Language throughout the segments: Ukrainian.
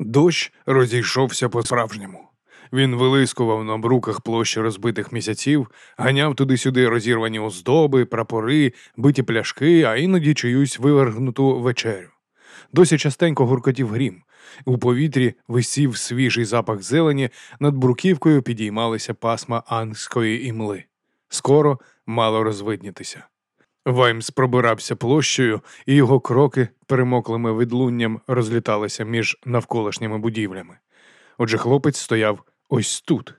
Дощ розійшовся по-справжньому. Він вилискував на бруках площі розбитих місяців, ганяв туди-сюди розірвані оздоби, прапори, биті пляшки, а іноді чиюсь вивергнуту вечерю. Досі частенько гуркотів грім. У повітрі висів свіжий запах зелені, над бруківкою підіймалися пасма ангської імли. Скоро мало розвиднітися. Ваймс пробирався площею, і його кроки перемоклими відлунням розліталися між навколишніми будівлями. Отже, хлопець стояв ось тут.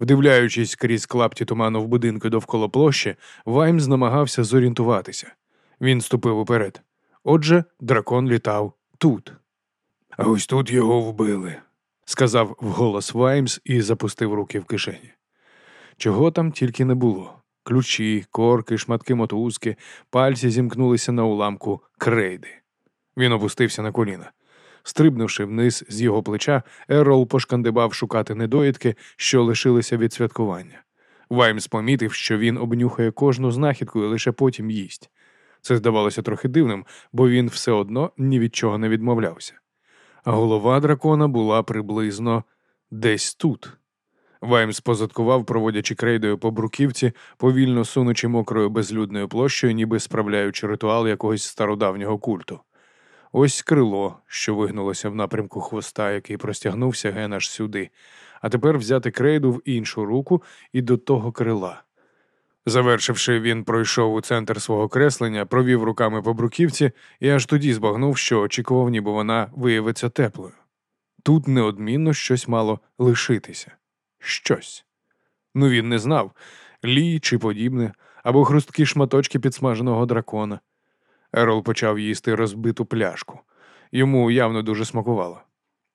Вдивляючись крізь клапті туману в будинку довкола площі, Ваймс намагався зорієнтуватися. Він ступив уперед. Отже, дракон літав тут. А ось тут його вбили, сказав вголос Ваймс і запустив руки в кишені. Чого там тільки не було. Ключі, корки, шматки мотузки, пальці зімкнулися на уламку крейди. Він опустився на коліна. Стрибнувши вниз з його плеча, Ерол пошкандибав шукати недоїдки, що лишилися від святкування. Ваймс помітив, що він обнюхає кожну знахідку і лише потім їсть. Це здавалося трохи дивним, бо він все одно ні від чого не відмовлявся. А голова дракона була приблизно десь тут. Ваймс позадкував, проводячи крейдою по бруківці, повільно сунучи мокрою безлюдною площею, ніби справляючи ритуал якогось стародавнього культу. Ось крило, що вигнулося в напрямку хвоста, який простягнувся ген аж сюди, а тепер взяти крейду в іншу руку і до того крила. Завершивши, він пройшов у центр свого креслення, провів руками по бруківці і аж тоді збагнув, що очікував, ніби вона виявиться теплою. Тут неодмінно щось мало лишитися. Щось. Ну він не знав лій чи подібне, або хрусткі шматочки підсмаженого дракона. Ерол почав їсти розбиту пляшку. Йому явно дуже смакувало.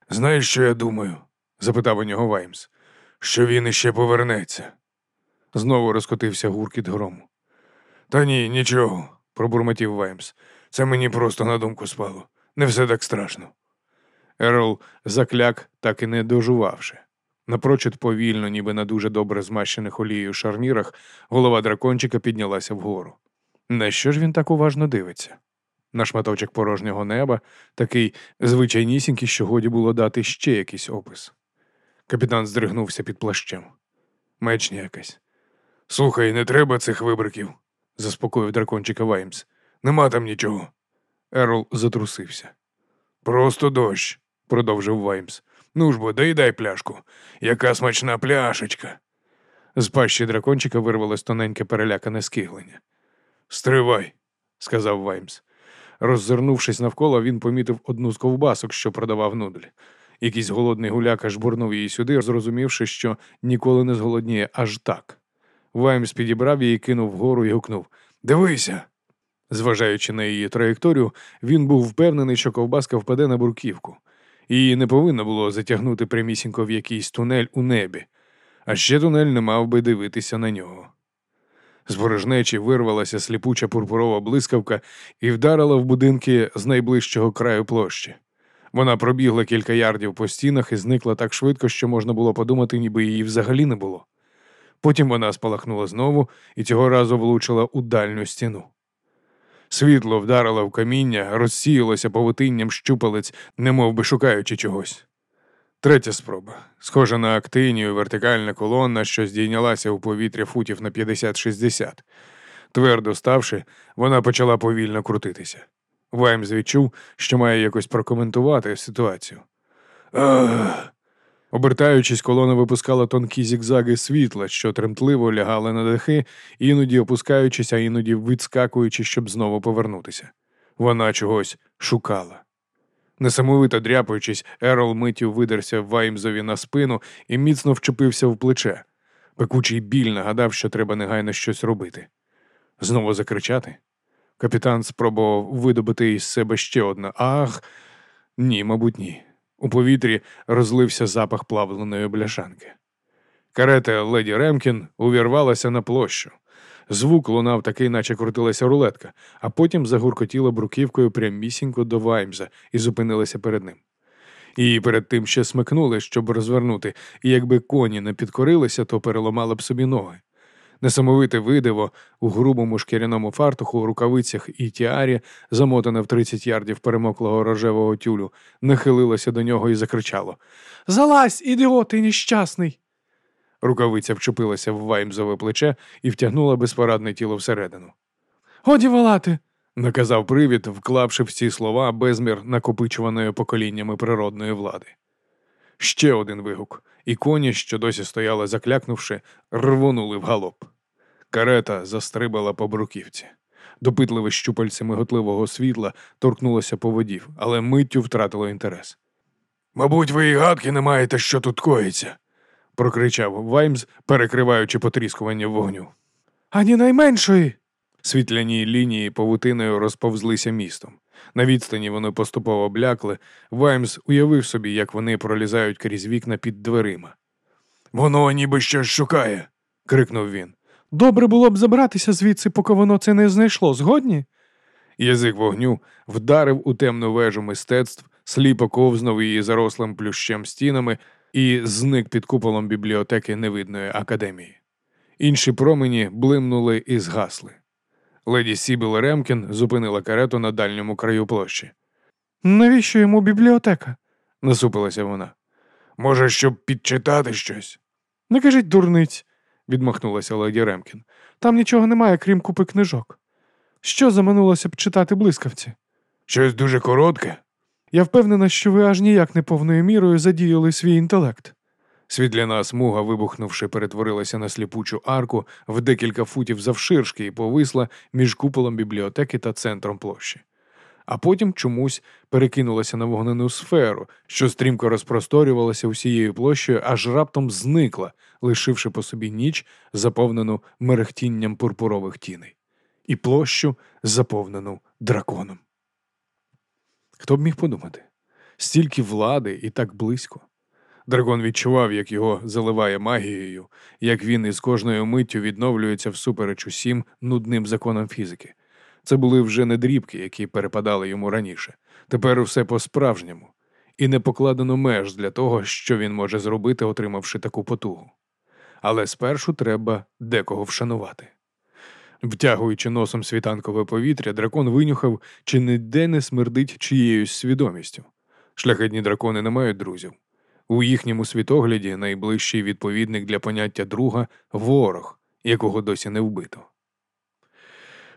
Знаєш, що я думаю? запитав у нього Ваймс. Що він іще повернеться. Знову розкотився гуркіт грому. Та ні, нічого, пробурмотів Ваймс. Це мені просто на думку спало. Не все так страшно. Ерол закляк, так і не дожувавши. Напрочуд повільно, ніби на дуже добре змащених олією шарнірах, голова дракончика піднялася вгору. На що ж він так уважно дивиться? На шматочок порожнього неба, такий звичайнісінький, що годі було дати ще якийсь опис. Капітан здригнувся під плащем. Мечня якась. Слухай, не треба цих вибриків, заспокоїв дракончика Ваймс. Нема там нічого. Ерол затрусився. Просто дощ, продовжив Ваймс. Ну ж бо, доїдай пляшку. Яка смачна пляшечка. З пащі дракончика вирвалось тоненьке перелякане скиглення. Стривай, сказав Ваймс. Роззирнувшись навколо, він помітив одну з ковбасок, що продавав нудль. Якийсь голодний гуляка жбурнув її сюди, зрозумівши, що ніколи не зголодніє аж так. Ваймс підібрав її, кинув вгору і гукнув Дивися. Зважаючи на її траєкторію, він був впевнений, що ковбаска впаде на бурківку. Її не повинно було затягнути прямісінько в якийсь тунель у небі, а ще тунель не мав би дивитися на нього. З ворожнечі вирвалася сліпуча пурпурова блискавка і вдарила в будинки з найближчого краю площі. Вона пробігла кілька ярдів по стінах і зникла так швидко, що можна було подумати, ніби її взагалі не було. Потім вона спалахнула знову і цього разу влучила у дальню стіну. Світло вдарило в каміння, розсіялося павутинням щупалець, немов би шукаючи чогось. Третя спроба. Схожа на актинію вертикальна колона, що здійнялася у повітря футів на 50-60. Твердо ставши, вона почала повільно крутитися. Ваймс відчув, що має якось прокоментувати ситуацію. Ах! Обертаючись, колона випускала тонкі зігзаги світла, що тремтливо лягали на дахи, іноді опускаючись, а іноді відскакуючи, щоб знову повернутися. Вона чогось шукала. Несамовито дряпаючись, Ерол миттю видерся Ваймзові на спину і міцно вчепився в плече. Пекучий біль нагадав, що треба негайно щось робити. Знову закричати. Капітан спробував видобути із себе ще одне. Ах, ні, мабуть, ні. У повітрі розлився запах плавленої бляшанки. Карета леді Ремкін увірвалася на площу. Звук лунав такий, наче крутилася рулетка, а потім загуркотіла бруківкою прямісінько до Ваймза і зупинилася перед ним. Її перед тим ще смикнули, щоб розвернути, і якби коні не підкорилися, то переламали б собі ноги. Несамовите видиво у грубому шкіряному фартуху, рукавицях і тіарі, замотане в 30 ярдів перемоклого рожевого тюлю, нахилилося до нього і закричало Залазь, ідіот, ти нещасний! Рукавиця вчепилася в Ваймзове плече і втягнула безпорадне тіло всередину. Годі волати, наказав привід, вклавши в ці слова безмір накопичуваної поколіннями природної влади. Ще один вигук, і коні, що досі стояли заклякнувши, рвонули в галоп. Карета застрибала по бруківці. Допитливе щупальце миготливого світла торкнулося по водів, але миттю втратило інтерес. Мабуть, ви і гадки не маєте, що тут коїться, прокричав Ваймс, перекриваючи потріскування вогню. Ані найменшої. Світляні лінії павутиною розповзлися містом. На відстані вони поступово блякли. Ваймс уявив собі, як вони пролізають крізь вікна під дверима. Воно ніби щось шукає. крикнув він. Добре було б забратися звідси, поки воно це не знайшло, згодні? Язик вогню вдарив у темну вежу мистецтв, сліпо ковзнув її зарослим плющем стінами і зник під куполом бібліотеки невидної академії. Інші промені блимнули і згасли. Леді Сібіл Ремкін зупинила карету на дальньому краю площі. Навіщо йому бібліотека? насупилася вона. Може, щоб підчитати щось? Не кажіть дурниць, відмахнулася леді Ремкін. Там нічого немає, крім купи книжок. Що заманулося б читати блискавці? Щось дуже коротке. Я впевнена, що ви аж ніяк не повною мірою задіяли свій інтелект. Світляна смуга, вибухнувши, перетворилася на сліпучу арку в декілька футів завширшки і повисла між куполом бібліотеки та центром площі. А потім чомусь перекинулася на вогнену сферу, що стрімко розпросторювалася усією площею, аж раптом зникла, лишивши по собі ніч, заповнену мерехтінням пурпурових тіней, і площу, заповнену драконом. Хто б міг подумати? Стільки влади і так близько. Дракон відчував, як його заливає магією, як він із кожною миттю відновлюється всупереч усім нудним законам фізики. Це були вже не дрібки, які перепадали йому раніше. Тепер усе по-справжньому, і не покладено меж для того, що він може зробити, отримавши таку потугу. Але спершу треба декого вшанувати. Втягуючи носом світанкове повітря, дракон винюхав, чи ніде не смердить чиєюсь свідомістю. Шляхетні дракони не мають друзів. У їхньому світогляді найближчий відповідник для поняття друга ворог, якого досі не вбито.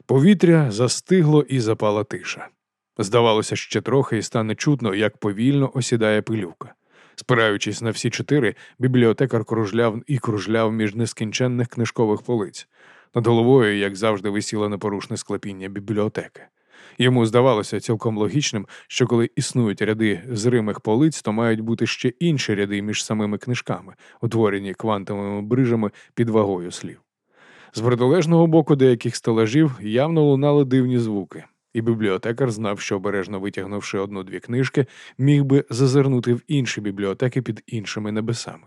Повітря застигло і запала тиша. Здавалося, ще трохи і стане чутно, як повільно осідає пилюка. Спираючись на всі чотири, бібліотекар кружляв і кружляв між нескінченних книжкових полиць. Над головою, як завжди, висіло непорушне склепіння бібліотеки. Йому здавалося цілком логічним, що коли існують ряди зримих полиць, то мають бути ще інші ряди між самими книжками, утворені квантовими брижами під вагою слів. З протилежного боку деяких стелажів явно лунали дивні звуки, і бібліотекар знав, що обережно витягнувши одну-дві книжки, міг би зазирнути в інші бібліотеки під іншими небесами.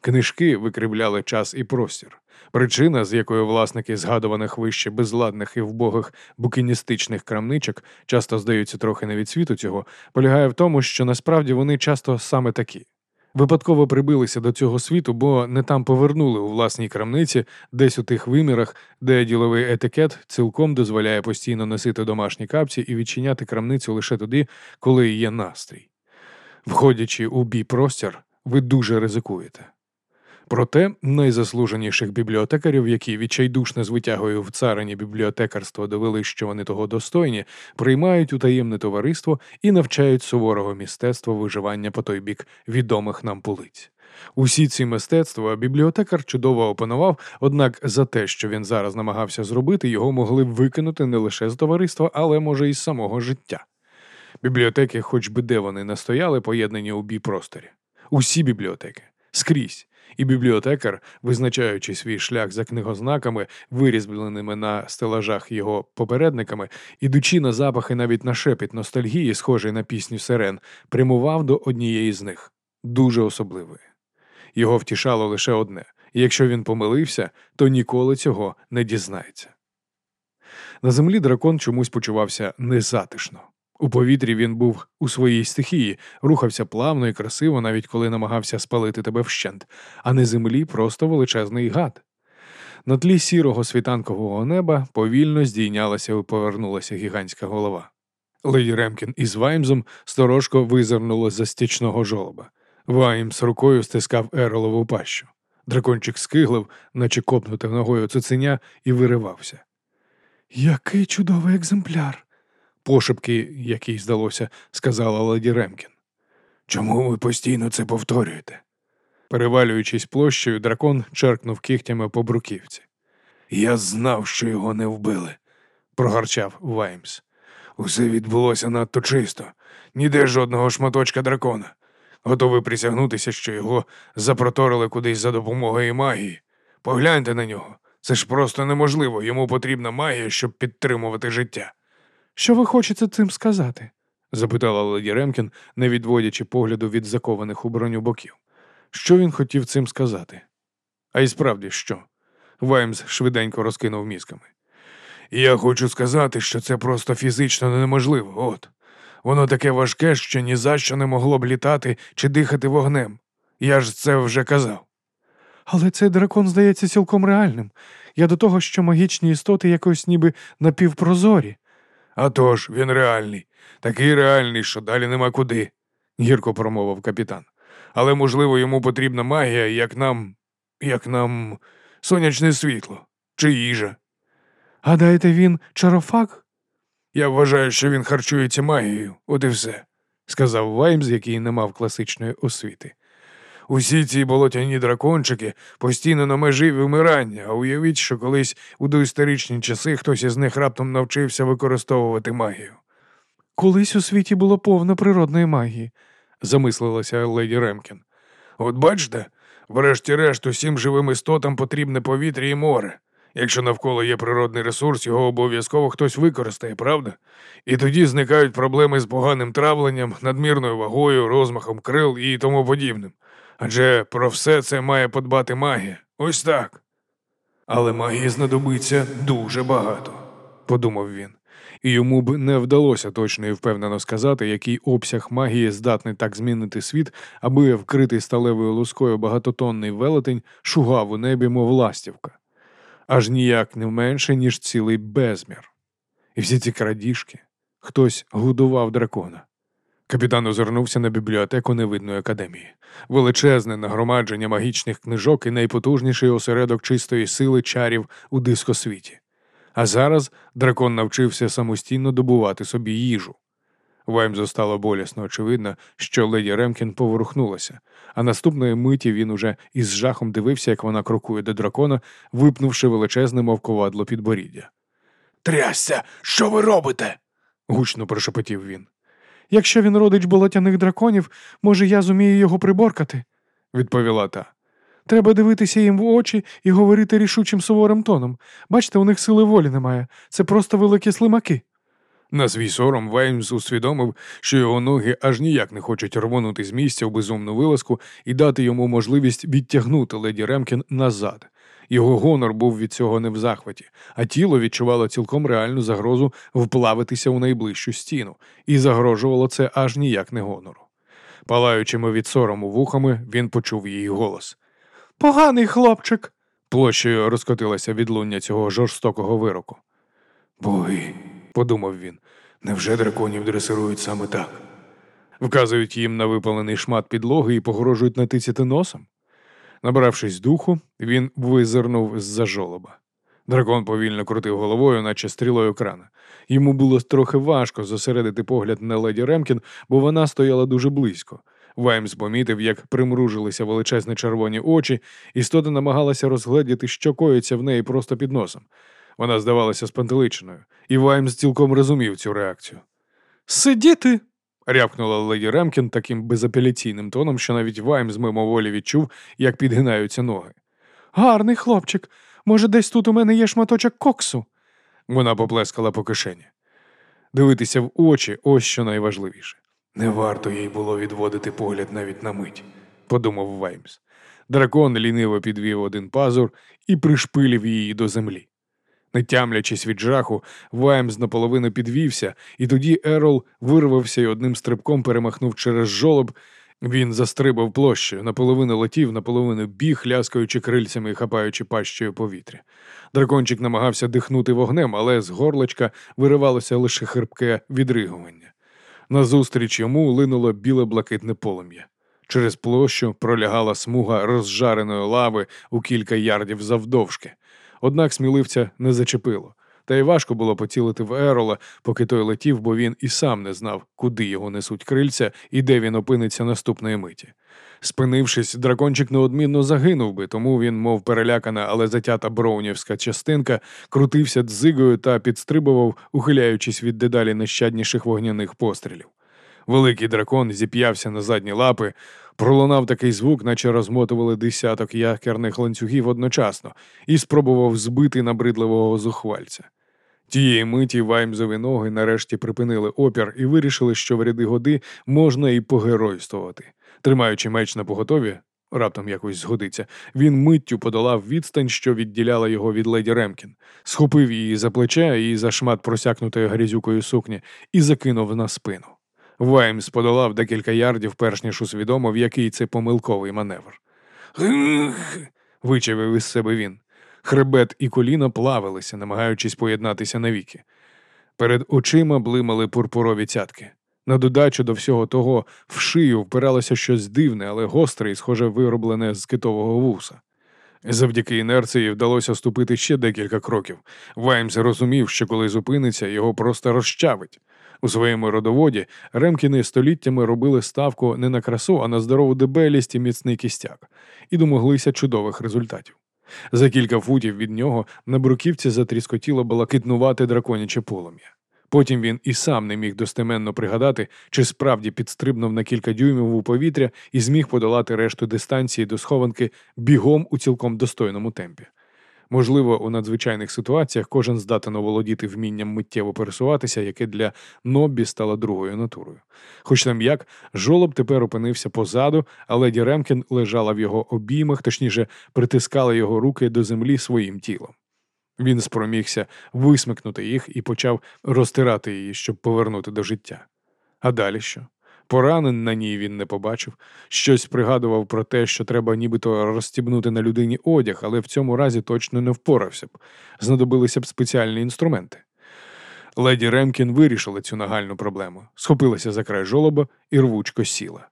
Книжки викривляли час і простір. Причина, з якою власники згадуваних вище безладних і вбогих букіністичних крамничок часто здаються трохи не від світу цього, полягає в тому, що насправді вони часто саме такі. Випадково прибилися до цього світу, бо не там повернули у власній крамниці, десь у тих вимірах, де діловий етикет цілком дозволяє постійно носити домашні капці і відчиняти крамницю лише тоді, коли є настрій. Входячи у бій простір, ви дуже ризикуєте. Проте найзаслуженіших бібліотекарів, які відчайдушно з витягою в царині бібліотекарства довели, що вони того достойні, приймають у таємне товариство і навчають суворого мистецтва виживання по той бік відомих нам полиць. Усі ці мистецтва бібліотекар чудово опанував, однак за те, що він зараз намагався зробити, його могли б викинути не лише з товариства, але може і з самого життя. Бібліотеки, хоч би де вони настояли, поєднані у бій просторі. Усі бібліотеки скрізь і бібліотекар, визначаючи свій шлях за книгознаками, вирізбленими на стелажах його попередниками, ідучи на запахи навіть на шепіт ностальгії, схожий на пісню сирен, прямував до однієї з них дуже особливої. Його втішало лише одне якщо він помилився, то ніколи цього не дізнається. На землі дракон чомусь почувався незатишно. У повітрі він був у своїй стихії, рухався плавно і красиво, навіть коли намагався спалити тебе вщент, а на землі просто величезний гад. На тлі сірого світанкового неба повільно здійнялася і повернулася гігантська голова. Леді Ремкін із Ваймзом сторожко визирнуло за стічного жолоба. Ваймс рукою стискав Еролову пащу. Дракончик скиглив, наче копнути ногою цуценя, і виривався. Який чудовий екземпляр, пошепки, який здалося, сказала леді Ремкін. Чому ви постійно це повторюєте? Перевалюючись площею, дракон черкнув кігтями по бруківці. Я знав, що його не вбили, прогарчав Ваймс. Усе відбулося надто чисто, ніде жодного шматочка дракона. Готовий присягнутися, що його запроторили кудись за допомогою магії. Погляньте на нього. Це ж просто неможливо. Йому потрібна магія, щоб підтримувати життя. Що ви хочете цим сказати? запитала леді Ремкін, не відводячи погляду від закованих у броню боків. Що він хотів цим сказати? А й справді що? Ваймс швиденько розкинув мізками. Я хочу сказати, що це просто фізично неможливо, от. Воно таке важке, що ні за що не могло б літати чи дихати вогнем. Я ж це вже казав. Але цей дракон здається цілком реальним. Я до того, що магічні істоти якось ніби напівпрозорі. «А він реальний, такий реальний, що далі нема куди, гірко промовив капітан. Але, можливо, йому потрібна магія, як нам, як нам сонячне світло чи їжа. Гадаєте, він чарофак? Я вважаю, що він харчується магією, от і все, сказав Ваймс, який не мав класичної освіти. Усі ці болотяні дракончики постійно на межі вимирання, а уявіть, що колись у доісторичні часи хтось із них раптом навчився використовувати магію. Колись у світі було повно природної магії, замислилася леді Ремкін. От бачите, врешті-решт, усім живим істотам потрібне повітря і море. Якщо навколо є природний ресурс, його обов'язково хтось використає, правда? І тоді зникають проблеми з поганим травленням, надмірною вагою, розмахом крил і тому подібним. Адже про все це має подбати магія. Ось так. Але магії знадобиться дуже багато, подумав він, і йому б не вдалося точно і впевнено сказати, який обсяг магії здатний так змінити світ, аби вкритий сталевою лускою багатотонний велетень шугав у небі, мов ластівка, аж ніяк не менше, ніж цілий безмір. І всі ці крадіжки хтось годував дракона. Капітан озирнувся на бібліотеку невидної академії, величезне нагромадження магічних книжок і найпотужніший осередок чистої сили чарів у дискосвіті. А зараз дракон навчився самостійно добувати собі їжу. Ваймзу стало болісно очевидно, що леді Ремкін поворухнулася, а наступної миті він уже із жахом дивився, як вона крокує до дракона, випнувши величезне мовковадло підборіддя. Трясся, що ви робите? гучно прошепотів він. Якщо він родич болотяних драконів, може, я зумію його приборкати, відповіла та. Треба дивитися їм в очі і говорити рішучим суворим тоном. Бачите, у них сили волі немає. Це просто великі слимаки. На свій сором Ваймс усвідомив, що його ноги аж ніяк не хочуть рвонути з місця в безумну вилазку і дати йому можливість відтягнути леді Ремкін назад. Його гонор був від цього не в захваті, а тіло відчувало цілком реальну загрозу вплавитися у найближчу стіну, і загрожувало це аж ніяк не гонору. Палаючими від сорому вухами, він почув її голос. Поганий хлопчик. Площею розкотилася відлуння цього жорстокого вироку. Боги, подумав він, невже драконів дресирують саме так? Вказують їм на випалений шмат підлоги і погрожують натицяти носом. Набравшись духу, він визирнув з-за жолоба. Дракон повільно крутив головою, наче стрілою крана. Йому було трохи важко зосередити погляд на леді Ремкін, бо вона стояла дуже близько. Ваймс помітив, як примружилися величезні червоні очі, істота намагалася розгледіти, що коїться в неї просто під носом. Вона здавалася спантеличеною, і Ваймс цілком розумів цю реакцію. Сидіти. Рявкнула леді Ремкін таким безапеляційним тоном, що навіть Ваймс мимоволі відчув, як підгинаються ноги. Гарний хлопчик. Може, десь тут у мене є шматочок коксу. Вона поплескала по кишені. Дивитися в очі ось що найважливіше. Не варто їй було відводити погляд навіть на мить, подумав Ваймс. Дракон ліниво підвів один пазур і пришпилів її до землі. Не тямлячись від жаху, Ваймс наполовину підвівся, і тоді Ерол вирвався і одним стрибком перемахнув через жолоб Він застрибав площу, наполовину летів, наполовину біг, ляскаючи крильцями і хапаючи пащею повітря. Дракончик намагався дихнути вогнем, але з горлочка виривалося лише хрипке відригування. Назустріч йому линуло біле блакитне полум'я. Через площу пролягала смуга розжареної лави у кілька ярдів завдовжки. Однак сміливця не зачепило, та й важко було поцілити в Ерола, поки той летів, бо він і сам не знав, куди його несуть крильця і де він опиниться наступної миті. Спинившись, дракончик неодмінно загинув би, тому він, мов перелякана, але затята броунівська частинка, крутився дзигою та підстрибував, ухиляючись від дедалі нещадніших вогняних пострілів. Великий дракон зіп'явся на задні лапи, пролунав такий звук, наче розмотували десяток якерних ланцюгів одночасно, і спробував збити набридливого зухвальця. Тієї миті ваймзові ноги нарешті припинили опір і вирішили, що в ряди годи можна і погеройствувати. Тримаючи меч на поготові, раптом якось згодиться, він миттю подолав відстань, що відділяла його від леді Ремкін, схопив її за плече і за шмат просякнутої грязюкою сукні і закинув на спину. Ваймс подолав декілька ярдів, перш ніж усвідомив, який це помилковий маневр. Вичавив із себе він. Хребет і коліна плавилися, намагаючись поєднатися навіки. Перед очима блимали пурпурові цятки. На додачу до всього того в шию впиралося щось дивне, але гостре і, схоже, вироблене з китового вуса. Завдяки інерції вдалося ступити ще декілька кроків. Ваймс розумів, що коли зупиниться, його просто розчавить. У своєму родоводі Ремкіни століттями робили ставку не на красу, а на здорову дебелість і міцний кістяк, і домоглися чудових результатів. За кілька футів від нього на бруківці затріскотіло балакитнувати драконяче полум'я. Потім він і сам не міг достеменно пригадати, чи справді підстрибнув на кілька дюймів у повітря і зміг подолати решту дистанції до схованки бігом у цілком достойному темпі. Можливо, у надзвичайних ситуаціях кожен здатен оволодіти вмінням миттєво пересуватися, яке для Ноббі стало другою натурою. Хоч там як, жолоб тепер опинився позаду, а леді Ремкін лежала в його обіймах, точніше, притискала його руки до землі своїм тілом. Він спромігся висмикнути їх і почав розтирати її, щоб повернути до життя. А далі що? Поранен на ній він не побачив, щось пригадував про те, що треба нібито розстібнути на людині одяг, але в цьому разі точно не впорався б, знадобилися б спеціальні інструменти. Леді Ремкін вирішила цю нагальну проблему, схопилася за край жолоба і рвучко сіла.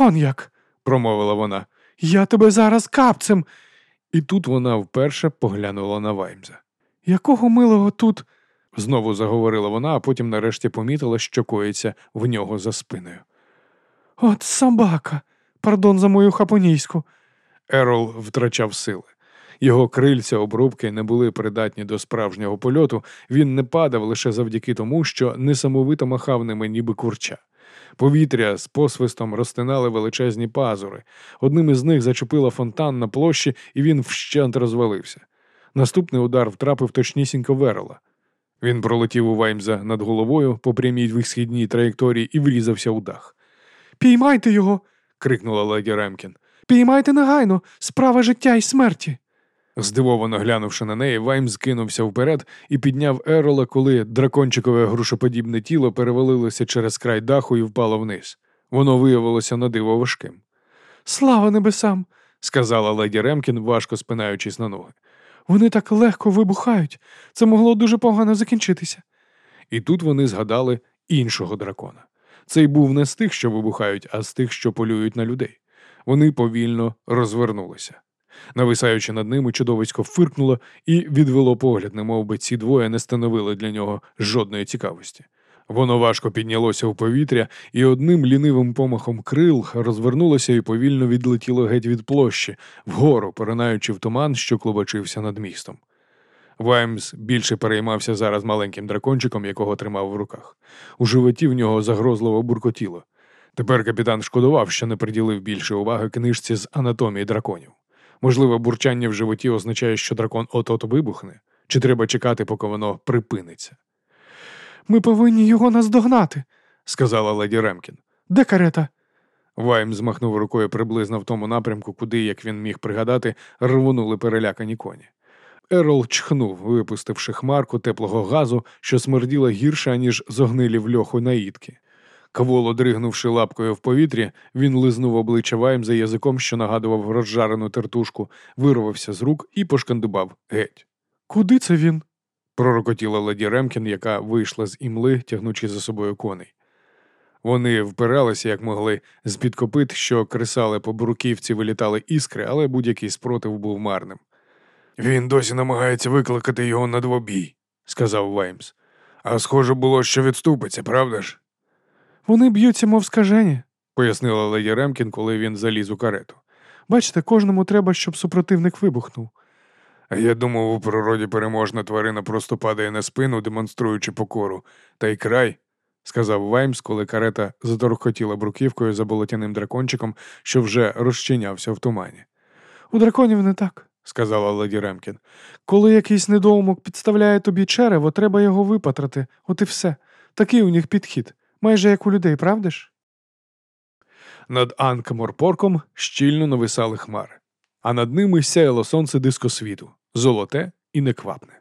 Он як, промовила вона, я тебе зараз капцем. І тут вона вперше поглянула на Ваймза. Якого милого тут? Знову заговорила вона, а потім нарешті помітила, що коїться в нього за спиною. От собака, пардон за мою хапонійську. Ерол втрачав сили. Його крильця обрубки не були придатні до справжнього польоту, він не падав лише завдяки тому, що несамовито махав ними, ніби курча. Повітря з посвистом розтинали величезні пазури. Одним із них зачепила фонтан на площі, і він вщент розвалився. Наступний удар втрапив точнісінько верола. Він пролетів у Ваймза над головою по прямій висхідній траєкторії і врізався у дах. Піймайте його. крикнула леді Ремкін. Піймайте негайно, справа життя і смерті. Здивовано глянувши на неї, Ваймс кинувся вперед і підняв Ерола, коли дракончикове грушоподібне тіло перевалилося через край даху і впало вниз. Воно виявилося на диво важким. Слава небесам, сказала леді Ремкін, важко спинаючись на ноги. Вони так легко вибухають. Це могло дуже погано закінчитися. І тут вони згадали іншого дракона. Цей був не з тих, що вибухають, а з тих, що полюють на людей. Вони повільно розвернулися. Нависаючи над ними, чудовисько фиркнуло і відвело погляд, немов би ці двоє не становили для нього жодної цікавості. Воно важко піднялося у повітря і одним лінивим помахом крил розвернулося і повільно відлетіло геть від площі, вгору, поринаючи в туман, що клубочився над містом. Ваймс більше переймався зараз маленьким дракончиком, якого тримав в руках. У животі в нього загрозливо буркотіло. Тепер капітан шкодував, що не приділив більше уваги книжці з анатомії драконів. Можливо, бурчання в животі означає, що дракон от-от вибухне, чи треба чекати, поки воно припиниться. Ми повинні його наздогнати, сказала леді Ремкін. Де карета? Вайм змахнув рукою приблизно в тому напрямку, куди, як він міг пригадати, рвонули перелякані коні. Ерол чхнув, випустивши хмарку теплого газу, що смерділа гірше, ніж зогнилі в льоху наїдки. Каволо, дригнувши лапкою в повітрі, він лизнув обличчя Вайм за язиком, що нагадував розжарену тертушку, вирвався з рук і пошкандибав геть. Куди це він? Пророкотіла леді Ремкін, яка вийшла з імли, тягнучи за собою коней. Вони впиралися, як могли, з під копит, що кресали по бруківці, вилітали іскри, але будь-який спротив був марним. Він досі намагається викликати його на двобій, сказав Ваймс. А схоже було, що відступиться, правда ж? Вони б'ються, мов скажені, пояснила леді Ремкін, коли він заліз у карету. Бачите, кожному треба, щоб супротивник вибухнув. А я думав, у природі переможна тварина просто падає на спину, демонструючи покору, та й край, сказав Ваймс, коли карета заторохотіла бруківкою за болотяним дракончиком, що вже розчинявся в тумані. У драконів не так, сказала леді Ремкін. Коли якийсь недоумок підставляє тобі черево, треба його випатрати, от і все. Такий у них підхід, майже як у людей, правда ж? Над Анкаморпорком щільно нависали хмари, а над ними сяяло сонце дискосвіту, золоте і неквапне.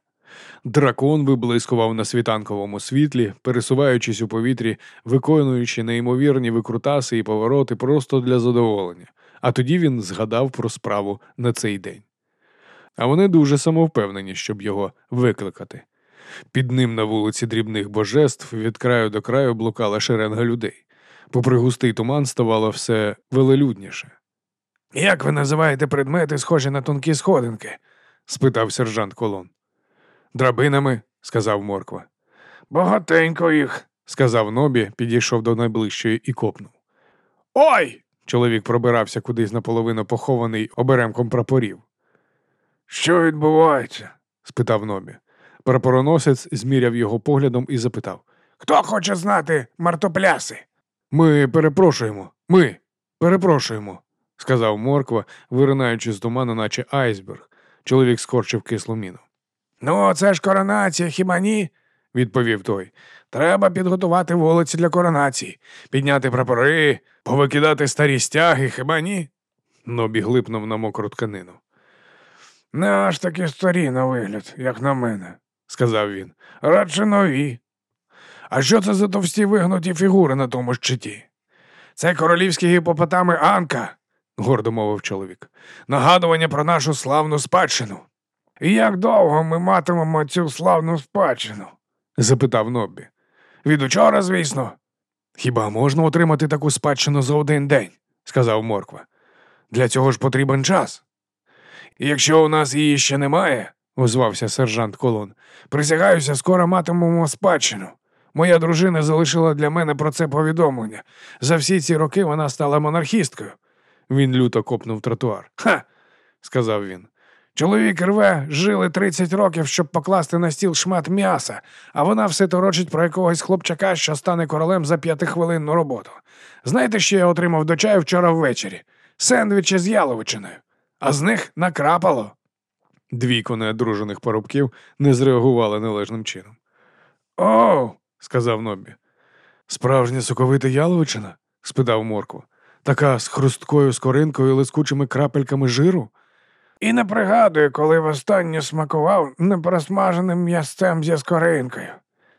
Дракон виблискував на світанковому світлі, пересуваючись у повітрі, виконуючи неймовірні викрутаси і повороти просто для задоволення, а тоді він згадав про справу на цей день. А вони дуже самовпевнені, щоб його викликати. Під ним на вулиці дрібних божеств від краю до краю блукала шеренга людей. Попри густий туман ставало все велелюдніше. Як ви називаєте предмети, схожі на тонкі сходинки? спитав сержант Колон. Драбинами, сказав Морква. Багатенько їх, сказав Нобі, підійшов до найближчої і копнув. Ой! Чоловік пробирався кудись наполовину похований оберемком прапорів. Що відбувається? спитав Нобі. Прапороносець зміряв його поглядом і запитав Хто хоче знати мартопляси? Ми перепрошуємо, ми перепрошуємо, сказав Морква, виринаючи з туману, наче айсберг. Чоловік скорчив кислу міну. Ну, це ж коронація, хіба ні? відповів той. Треба підготувати вулиці для коронації, підняти прапори, повикидати старі стяги, хіба ні? Нобі глипнув на мокру тканину. Не аж такі старі на вигляд, як на мене, сказав він. Радше нові. А що це за товсті вигнуті фігури на тому щиті? Це королівські гіпопотами Анка, гордо мовив чоловік. Нагадування про нашу славну спадщину. І як довго ми матимемо цю славну спадщину? запитав Ноббі. Від учора, звісно. Хіба можна отримати таку спадщину за один день? сказав Морква. Для цього ж потрібен час. Якщо у нас її ще немає, озвався сержант Колон, присягаюся, скоро матимемо спадщину. Моя дружина залишила для мене про це повідомлення. За всі ці роки вона стала монархісткою. Він люто копнув тротуар. Ха. сказав він. Чоловік рве, жили 30 років, щоб покласти на стіл шмат м'яса, а вона все торочить про якогось хлопчака, що стане королем за п'ятихвилинну роботу. Знаєте, що я отримав до чаю вчора ввечері? Сендвічі з яловичиною, а з них накрапало. Двійко неодружених парубків не зреагували належним чином. О, сказав Ноббі. Справжня соковита яловичина? спитав Морква. Така з хрусткою скоринкою і лискучими крапельками жиру. І не пригадую, коли востаннє смакував непросмаженим м'ясцем зі скоринкою,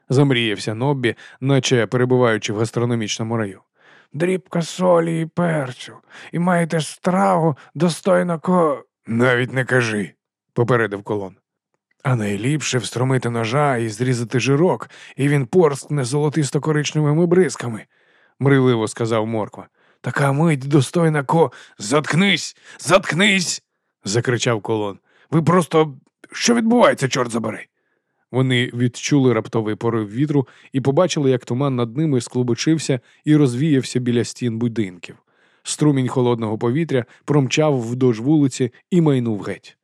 замріявся Ноббі, наче перебуваючи в гастрономічному раю. Дрібка солі і перцю, і маєте страву достойно ко. Навіть не кажи, попередив колон. А найліпше встромити ножа і зрізати жирок, і він порскне золотисто коричневими бризками, мриливо сказав Морква. Така мить достойна ко. Заткнись, заткнись. закричав колон. Ви просто. Що відбувається, чорт забери? Вони відчули раптовий порив вітру і побачили, як туман над ними склубочився і розвіявся біля стін будинків. Струмінь холодного повітря промчав вдовж вулиці і майнув геть.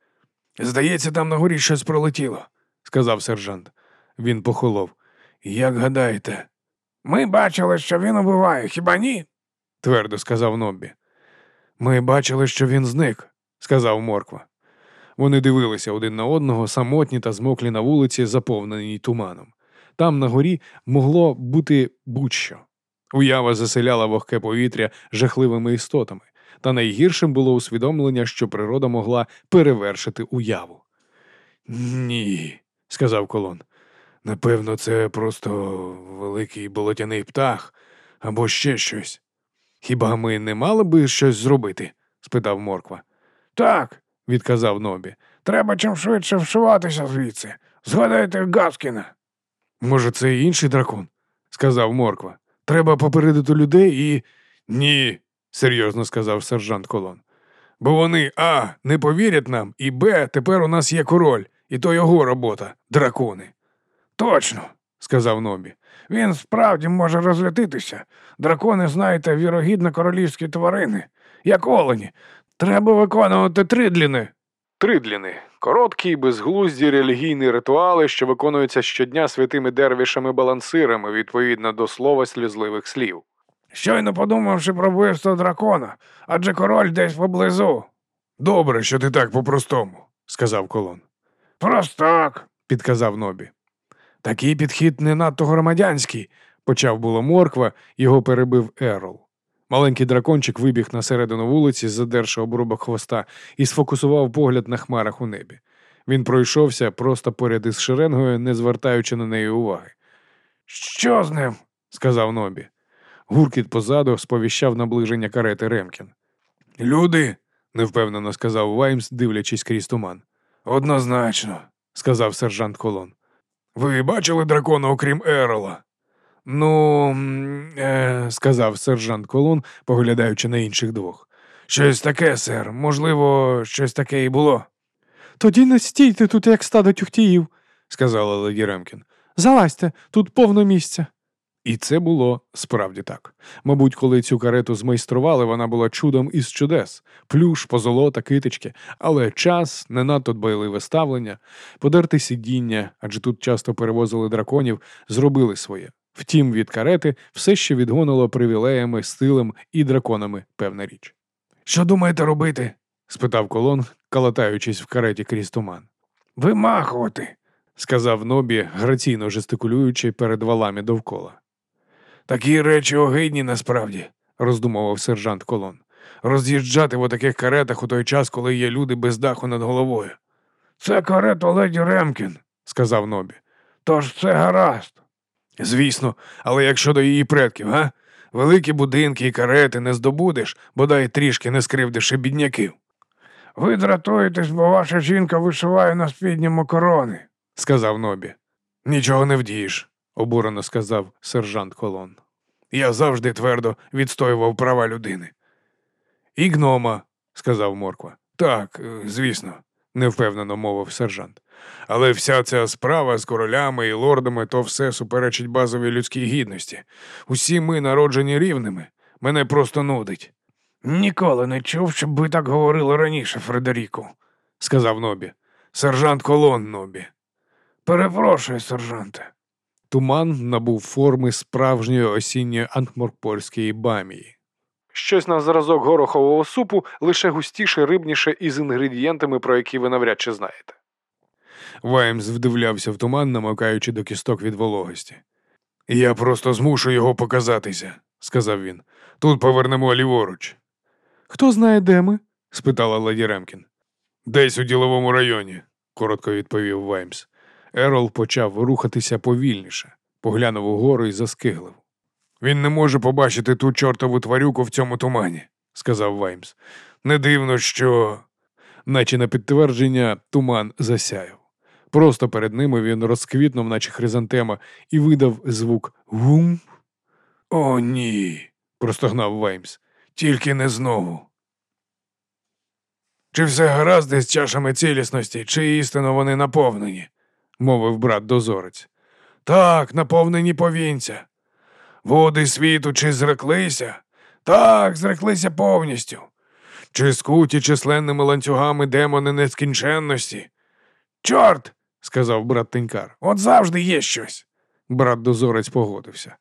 Здається, там на горі щось пролетіло, сказав сержант. Він похолов. Як гадаєте? Ми бачили, що він убиває, хіба ні? Твердо сказав Ноббі. Ми бачили, що він зник, сказав Морква. Вони дивилися один на одного, самотні та змоклі на вулиці, заповненій туманом. Там на горі могло бути будь-що. Уява заселяла вогке повітря жахливими істотами, та найгіршим було усвідомлення, що природа могла перевершити уяву. Ні, сказав колон. Напевно, це просто великий болотяний птах, або ще щось. Хіба ми не мали би щось зробити? спитав Морква. Так, Відказав Нобі. треба чим швидше вшиватися звідси. Згадайте Гаскіна. Може, це інший дракон? сказав Морква. Треба попередити людей і. Ні, серйозно сказав сержант Колон. Бо вони А. не повірять нам, і Б. Тепер у нас є король, і то його робота дракони. Точно, сказав Нобі. Він справді може розлютитися. Дракони, знаєте, вірогідно королівські тварини, як олені. Треба виконувати тридліни. Тридліни короткі, безглузді релігійні ритуали, що виконуються щодня святими дервішами-балансирами відповідно до слова слізливих слів. Щойно подумавши про вбивство дракона, адже король десь поблизу. Добре, що ти так по-простому, сказав колон. Простак. Підказав Нобі. Такий підхід не надто громадянський, почав було морква, його перебив Ерол. Маленький дракончик вибіг на середину вулиці, задерши обрубок хвоста, і сфокусував погляд на хмарах у небі. Він пройшовся просто поряд із шеренгою, не звертаючи на неї уваги. Що з ним? сказав Нобі. Гуркіт позаду сповіщав наближення карети Ремкін. Люди, невпевнено сказав Ваймс, дивлячись крізь туман. Однозначно. сказав сержант Колон. Ви бачили дракона, окрім Ерола? Ну, е, сказав сержант Колон, поглядаючи на інших двох. Щось таке, сер. Можливо, щось таке і було. Тоді не стійте тут, як стадо тюхтіїв, сказала леді Ремкін. залазьте, тут повно місця. І це було справді так. Мабуть, коли цю карету змайстрували, вона була чудом із чудес, плюш, позолота, китички, але час, не надто дбайливе ставлення, подерти сидіння, адже тут часто перевозили драконів, зробили своє. Втім, від карети все ще відгонило привілеями, стилем і драконами певна річ. Що думаєте робити? спитав колон, калатаючись в кареті крізь туман. Вимахувати. Сказав Нобі, граційно жестикулюючи перед валами довкола. Такі речі огидні насправді. роздумував сержант Колон. Роз'їжджати в таких каретах у той час, коли є люди без даху над головою. Це карета леді Ремкін, сказав Нобі. тож це гаразд. Звісно, але як щодо її предків, га? Великі будинки і карети не здобудеш, бодай трішки не скривдивши бідняків, Ви дратуєтесь, бо ваша жінка вишиває на спідньому корони. сказав Нобі. Нічого не вдієш, обурено сказав сержант Колон. Я завжди твердо відстоював права людини. І гнома, сказав Морква. Так, е, звісно, невпевнено мовив сержант. Але вся ця справа з королями і лордами то все суперечить базовій людській гідності. Усі ми народжені рівними. Мене просто нудить, Ніколи не чув, щоб ви так говорили раніше, Фредеріку. сказав Нобі. Сержант Колон Нобі. Перепрошую, сержанте. Туман набув форми справжньої осінньої антморпольської бамії. Щось на зразок горохового супу, лише густіше, рибніше і з інгредієнтами, про які ви навряд чи знаєте. Ваймс вдивлявся в туман, намокаючи до кісток від вологості. Я просто змушу його показатися, сказав він. Тут повернемо ліворуч. Хто знає, де ми? спитала леді Ремкін. Десь у діловому районі, коротко відповів Ваймс. Ерол почав рухатися повільніше, поглянув угору і заскиглив. Він не може побачити ту чортову тварюку в цьому тумані, сказав Ваймс. Не дивно, що. Наче на підтвердження, туман засяяв. Просто перед ними він розквітнув, наче хризантема, і видав звук гум. О, ні, простогнав Ваймс. Тільки не знову. Чи все гаразд із чашами цілісності, чи істинно вони наповнені? Мовив брат дозорець. Так, наповнені повінця. Води світу чи зреклися? Так, зреклися повністю. Чи скуті численними ланцюгами демони нескінченності? Чорт, сказав брат Тенькар, от завжди є щось. Брат дозорець погодився.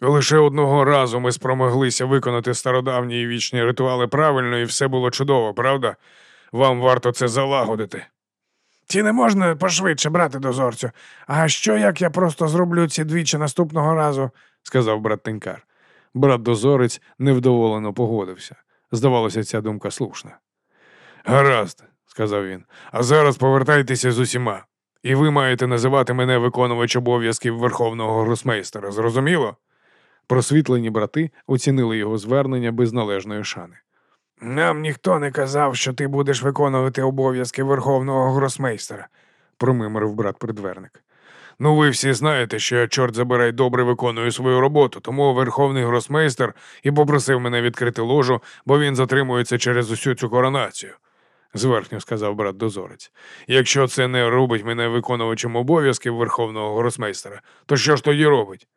Лише одного разу ми спромоглися виконати стародавні і вічні ритуали правильно, і все було чудово, правда? Вам варто це залагодити. Ті не можна пошвидше брати дозорцю. А що як я просто зроблю ці двічі наступного разу? сказав брат Тенькар. Брат дозорець невдоволено погодився. Здавалося, ця думка слушна. Гаразд, сказав він. А зараз повертайтеся з усіма. І ви маєте називати мене виконувач обов'язків верховного гросмейстера, зрозуміло? Просвітлені брати оцінили його звернення без належної шани. Нам ніхто не казав, що ти будеш виконувати обов'язки верховного гросмейстера. Промимрив брат придверник. Ну, ви всі знаєте, що я, чорт забирай, добре виконую свою роботу, тому верховний гросмейстер і попросив мене відкрити ложу, бо він затримується через усю цю коронацію. Зверхньо сказав брат дозорець. Якщо це не робить мене виконувачем обов'язків верховного гросмейстера, то що ж тоді робить?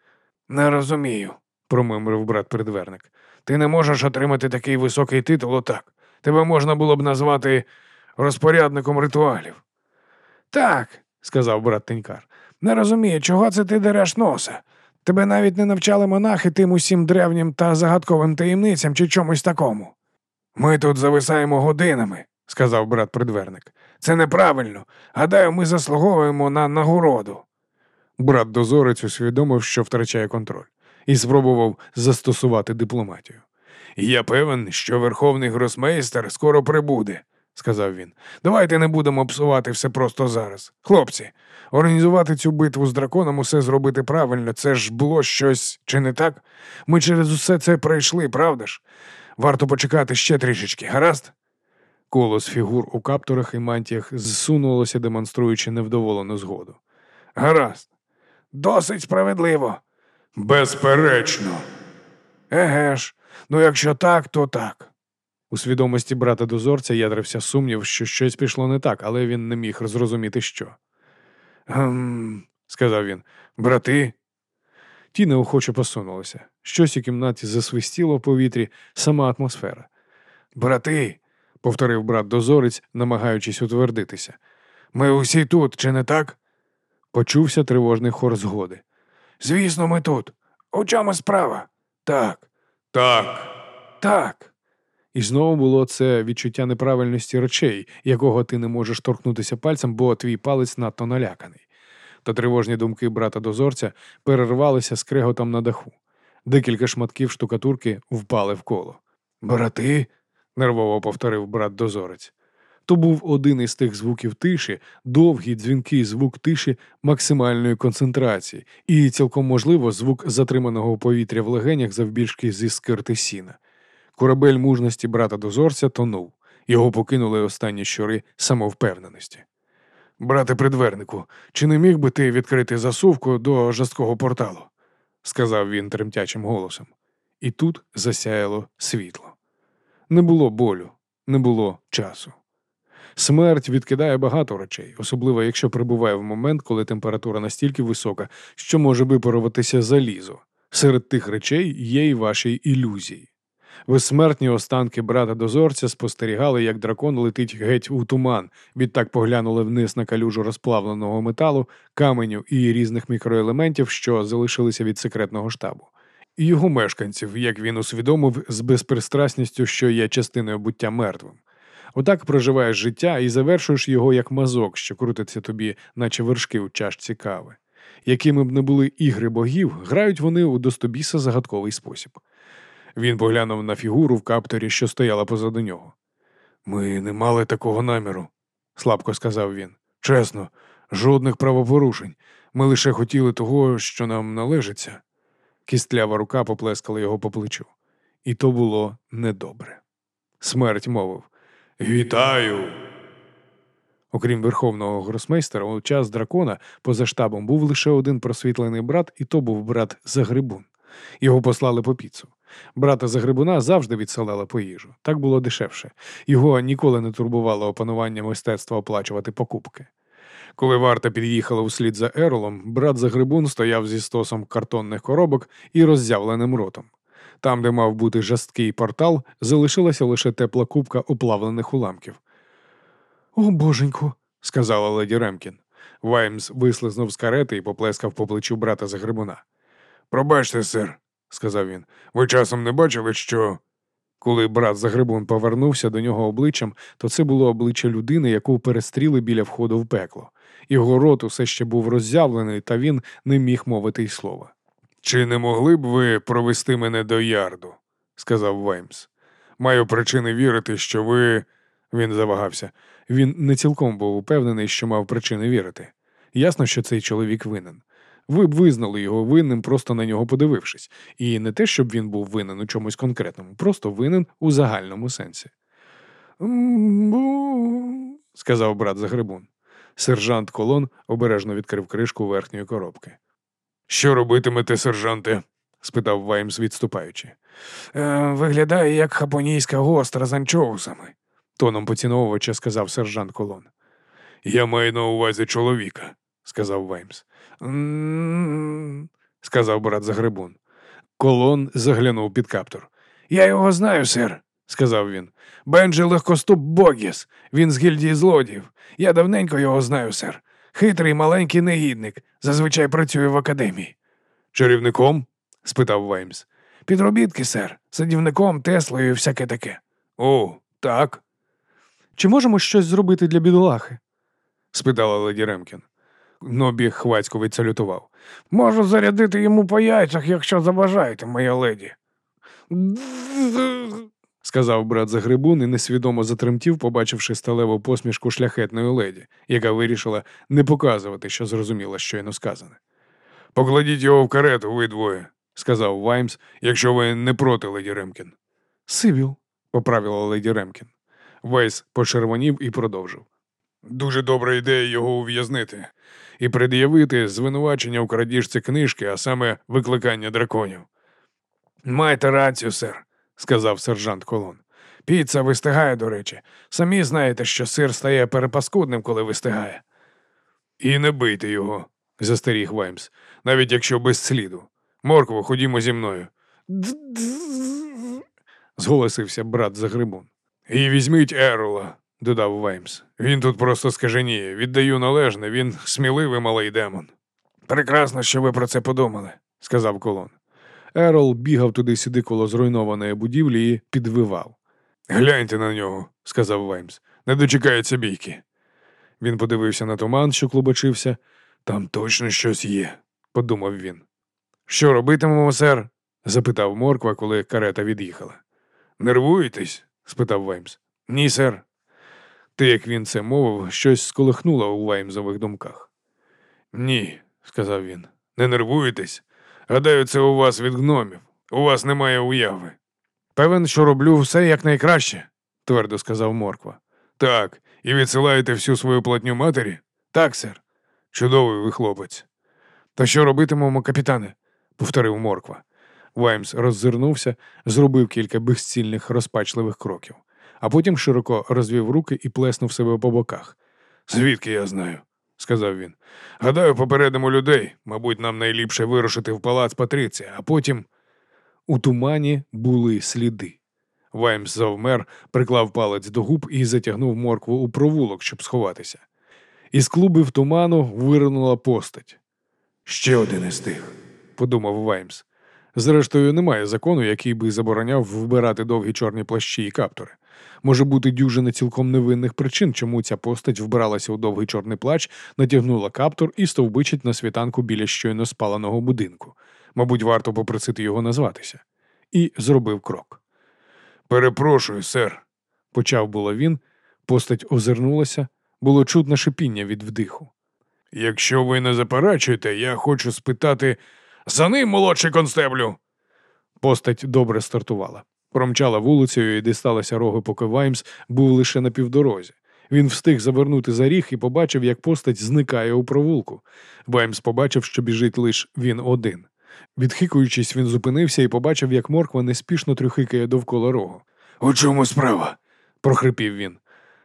Не розумію, промимрив брат придверник. Ти не можеш отримати такий високий титул отак. Тебе можна було б назвати розпорядником ритуалів. Так, сказав брат Тенькар. Не розумію, чого це ти дереш носа. Тебе навіть не навчали монахи тим усім древнім та загадковим таємницям чи чомусь такому. Ми тут зависаємо годинами, сказав брат придверник. Це неправильно. Гадаю, ми заслуговуємо на нагороду. Брат дозорець усвідомив, що втрачає контроль, і спробував застосувати дипломатію. Я певен, що верховний гросмейстер скоро прибуде, сказав він. Давайте не будемо псувати все просто зараз. Хлопці, організувати цю битву з драконом, усе зробити правильно, це ж було щось, чи не так? Ми через усе це пройшли, правда ж? Варто почекати ще трішечки, гаразд? Коло з фігур у каптурах і мантіях зсунулося, демонструючи невдоволену згоду. Гаразд. Досить справедливо. Безперечно. Еге ж, ну якщо так, то так. У свідомості брата дозорця ядрився сумнів, що щось пішло не так, але він не міг зрозуміти, що. Гм, сказав він. брати, Ті неохоче посунулися. Щось у кімнаті засвистіло в повітрі, сама атмосфера. брати, Повторив брат дозорець, намагаючись утвердитися. ми усі тут, чи не так? Почувся тривожний хор згоди. Звісно, ми тут. У чому справа? Так, Так. так. І знову було це відчуття неправильності речей, якого ти не можеш торкнутися пальцем, бо твій палець надто наляканий. Та тривожні думки брата дозорця перервалися скреготом на даху. Декілька шматків штукатурки впали в коло. Брати, нервово повторив брат дозорець. То був один із тих звуків тиші, довгий дзвінкий звук тиші максимальної концентрації, і цілком можливо звук затриманого повітря в легенях завбільшки зі скирти сіна. Корабель мужності брата дозорця тонув. Його покинули останні щури самовпевненості. брате придвернику, чи не міг би ти відкрити засувку до жорсткого порталу? сказав він тремтячим голосом. І тут засяяло світло. Не було болю, не було часу. Смерть відкидає багато речей, особливо якщо прибуває в момент, коли температура настільки висока, що може випаруватися залізо. Серед тих речей є й ваші ілюзії. Безсмертні останки брата дозорця спостерігали, як дракон летить геть у туман, відтак поглянули вниз на калюжу розплавленого металу, каменю і різних мікроелементів, що залишилися від секретного штабу. І його мешканців, як він усвідомив, з безпристрасністю, що є частиною буття мертвим. Отак проживаєш життя і завершуєш його як мазок, що крутиться тобі, наче вершки у чашці кави. Якими б не були ігри богів, грають вони у достобіса загадковий спосіб. Він поглянув на фігуру в капторі, що стояла позаду нього. Ми не мали такого наміру, Слабко сказав він. чесно, жодних правопорушень. Ми лише хотіли того, що нам належиться. Кістлява рука поплескала його по плечу. І то було недобре. Смерть мовив. Вітаю. Окрім верховного гросмейстера, у час дракона поза штабом був лише один просвітлений брат, і то був брат Загрибун. Його послали по піцу. Брата Загрибуна завжди відсилали по їжу. Так було дешевше. Його ніколи не турбувало опанування мистецтва оплачувати покупки. Коли варта під'їхала вслід за Ерлом, брат Загрибун стояв зі стосом картонних коробок і роззявленим ротом. Там, де мав бути жорсткий портал, залишилася лише тепла кубка оплавлених уламків. О, боженьку. сказала леді Ремкін. Ваймс вислизнув з карети і поплескав по плечу брата Загрибуна. Пробачте, сир, сказав він. Ви часом не бачили, що. Коли брат Загрибун повернувся до нього обличчям, то це було обличчя людини, яку перестріли біля входу в пекло. Його рот усе ще був роззявлений, та він не міг мовити й слова. Чи не могли б ви провести мене до ярду? сказав Ваймс. Маю причини вірити, що ви. Він завагався. Він не цілком був упевнений, що мав причини вірити. Ясно, що цей чоловік винен. ви б визнали його винним, просто на нього подивившись, і не те, щоб він був винен у чомусь конкретному, просто винен у загальному сенсі. Сказав брат Загребун. Сержант Колон обережно відкрив кришку верхньої коробки. Що робитимете, сержанте? спитав Ваймс, відступаючи. Е, виглядає як хапонійська гостра з анчоусами. Тоном поціновувача сказав сержант Колон. Я маю на увазі чоловіка, сказав Ваймс. Сказав брат Загребун. Колон заглянув під каптур. Я його знаю, сер, сказав він. Бенджі легкоступ Богіс. Він з гільдії злодіїв. Я давненько його знаю, сер. Хитрий маленький негідник. Зазвичай працює в академії. Чарівником? спитав Ваймс. Підробітки, сер, садівником, Теслою і всяке таке. О, так? Чи можемо щось зробити для бідолахи? спитала леді Ремкін. Нобі хвацько відсалютував. Можу зарядити йому по яйцях, якщо забажаєте, моя леді. Сказав брат Загребун і несвідомо затремтів, побачивши сталеву посмішку шляхетної леді, яка вирішила не показувати, що зрозуміла щойно сказане. Покладіть його в карету, ви двоє, сказав Ваймс, якщо ви не проти леді Ремкін. Сибіл. поправила леді Ремкін. Ваймс почервонів і продовжив. Дуже добра ідея його ув'язнити і пред'явити звинувачення у крадіжці книжки, а саме викликання драконів. Маєте рацію, сер, сказав сержант Колон. Піца вистигає, до речі. Самі знаєте, що сир стає перепаскудним, коли вистигає. І не бийте його, застеріг Ваймс, навіть якщо без сліду. Моркво, ходімо зі мною. зголосився брат Загребун. І візьміть Ерола, додав Ваймс. Він тут просто скаженіє. Віддаю належне, він сміливий малий демон. Прекрасно, що ви про це подумали, сказав колон. Ерол бігав туди-сюди коло зруйнованої будівлі і підвивав. Гляньте на нього, сказав Ваймс. Не дочекається бійки. Він подивився на туман, що клубочився. Там точно щось є, подумав він. Що робитимемо, сер? запитав Морква, коли карета від'їхала. Нервуєтесь? спитав Ваймс. Ні, сер. Те, як він це мовив, щось сколихнуло у Ваймзових думках. Ні, сказав він. Не нервуєтесь? Гадаю, це у вас від гномів. У вас немає уяви. Певен, що роблю все якнайкраще, твердо сказав Морква. Так, і відсилаєте всю свою платню матері? Так, сер. Чудовий ви хлопець. Та що робитимемо, капітане? повторив Морква. Ваймс роззирнувся, зробив кілька безцільних розпачливих кроків, а потім широко розвів руки і плеснув себе по боках. Звідки я знаю? Сказав він. Гадаю, попередимо людей. Мабуть, нам найліпше вирушити в палац Патриція, а потім. У тумані були сліди. Ваймс завмер, приклав палець до губ і затягнув моркву у провулок, щоб сховатися. Із клубів туману виринула постать. Ще один із тих, подумав Ваймс. Зрештою, немає закону, який би забороняв вбирати довгі чорні плащі і каптури. Може бути дюжина цілком невинних причин, чому ця постать вбиралася у довгий чорний плащ, натягнула каптур і стовбичить на світанку біля щойно спаленого будинку. Мабуть, варто попросити його назватися. І зробив крок. Перепрошую, сер, почав було він, постать озирнулася, було чутне шипіння від вдиху. Якщо ви не заперечуєте, я хочу спитати за ним, молодший констеблю. Постать добре стартувала. Промчала вулицею і дісталася роги, поки Ваймс був лише на півдорозі. Він встиг завернути за ріг і побачив, як постать зникає у провулку. Ваймс побачив, що біжить лише він один. Відхикуючись, він зупинився і побачив, як морква неспішно трюхикає довкола рогу. У чому справа? прохрипів він.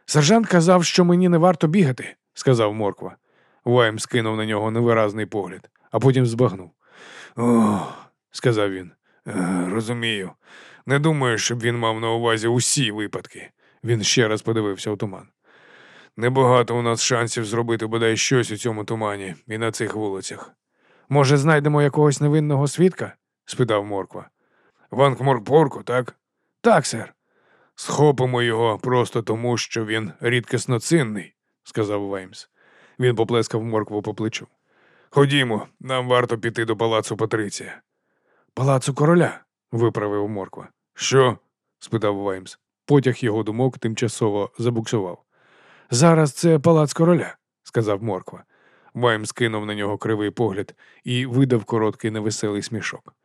Сержант казав, що мені не варто бігати, сказав морква. Ваймс кинув на нього невиразний погляд, а потім збагнув. О, сказав він. «Е, розумію. Не думаю, щоб він мав на увазі усі випадки. Він ще раз подивився у туман. Небагато у нас шансів зробити бодай щось у цьому тумані і на цих вулицях. Може, знайдемо якогось невинного свідка? спитав Морква. Ванкморкпорку, так? Так, сер. Схопимо його просто тому, що він рідкісно цінний, сказав Ваймс. Він поплескав моркву по плечу. Ходімо, нам варто піти до палацу Патриція. Палацу короля, виправив морква. Що? спитав Ваймс. Потяг його думок тимчасово забуксував. Зараз це палац короля, сказав морква. Вайм скинув на нього кривий погляд і видав короткий невеселий смішок.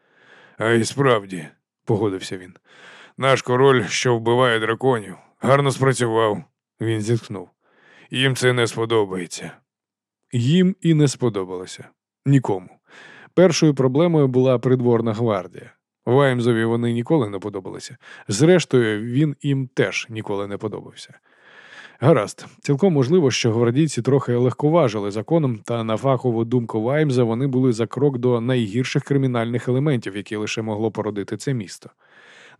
А й справді, погодився він. Наш король, що вбиває драконів, гарно спрацював. Він зітхнув. Їм це не сподобається. Їм і не сподобалося. Нікому. Першою проблемою була придворна гвардія. Ваймзові вони ніколи не подобалися. Зрештою, він їм теж ніколи не подобався. Гаразд, цілком можливо, що гвардійці трохи легковажили законом, та на фахову думку Ваймза вони були за крок до найгірших кримінальних елементів, які лише могло породити це місто.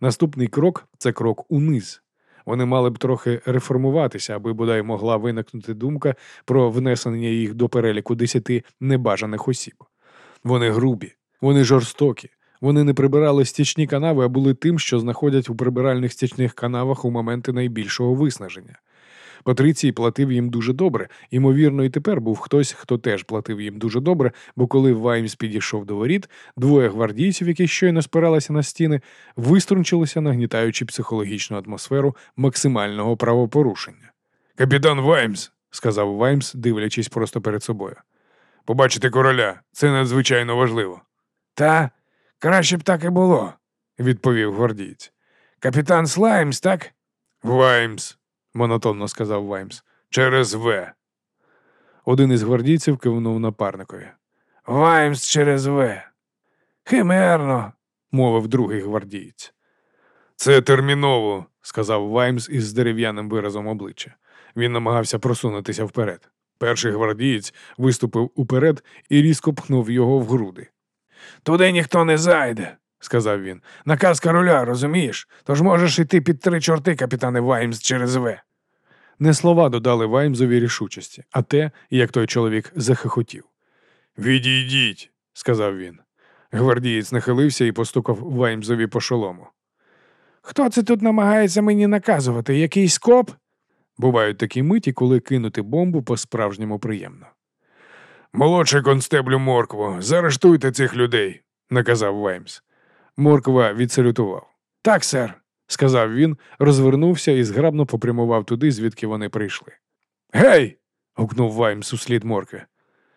Наступний крок це крок униз. Вони мали б трохи реформуватися, аби бодай могла виникнути думка про внесення їх до переліку десяти небажаних осіб. Вони грубі, вони жорстокі, вони не прибирали стічні канави, а були тим, що знаходять у прибиральних стічних канавах у моменти найбільшого виснаження. Патрицій платив їм дуже добре, ймовірно, і тепер був хтось, хто теж платив їм дуже добре, бо коли Ваймс підійшов до воріт, двоє гвардійців, які щойно спиралися на стіни, виструнчилися, нагнітаючи психологічну атмосферу максимального правопорушення. Капітан Ваймс, сказав Ваймс, дивлячись просто перед собою. Побачити короля це надзвичайно важливо, Та краще б так і було. відповів гвардієць. Капітан Слаймс, так? Ваймс, монотонно сказав Ваймс. Через В. Один із гвардійців кивнув напарникові. Ваймс через В. Химерно. мовив другий гвардієць. Це терміново, сказав Ваймс із дерев'яним виразом обличчя. Він намагався просунутися вперед. Перший гвардієць виступив уперед і різко пхнув його в груди, Туди ніхто не зайде, сказав він. Наказ короля, розумієш? Тож можеш йти під три чорти, капітане Ваймс, через В. Не слова додали Ваймзові рішучості, а те, як той чоловік захихотів. Відійдіть, сказав він. Гвардієць нахилився і постукав Ваймзові по шолому. Хто це тут намагається мені наказувати? Якийсь коп? Бувають такі миті, коли кинути бомбу по-справжньому приємно. Молодший констеблю Моркво, заарештуйте цих людей, наказав Ваймс. Морква відсалютував. Так, сер. Сказав він, розвернувся і зграбно попрямував туди, звідки вони прийшли. Гей! гукнув Ваймс услід Моркви.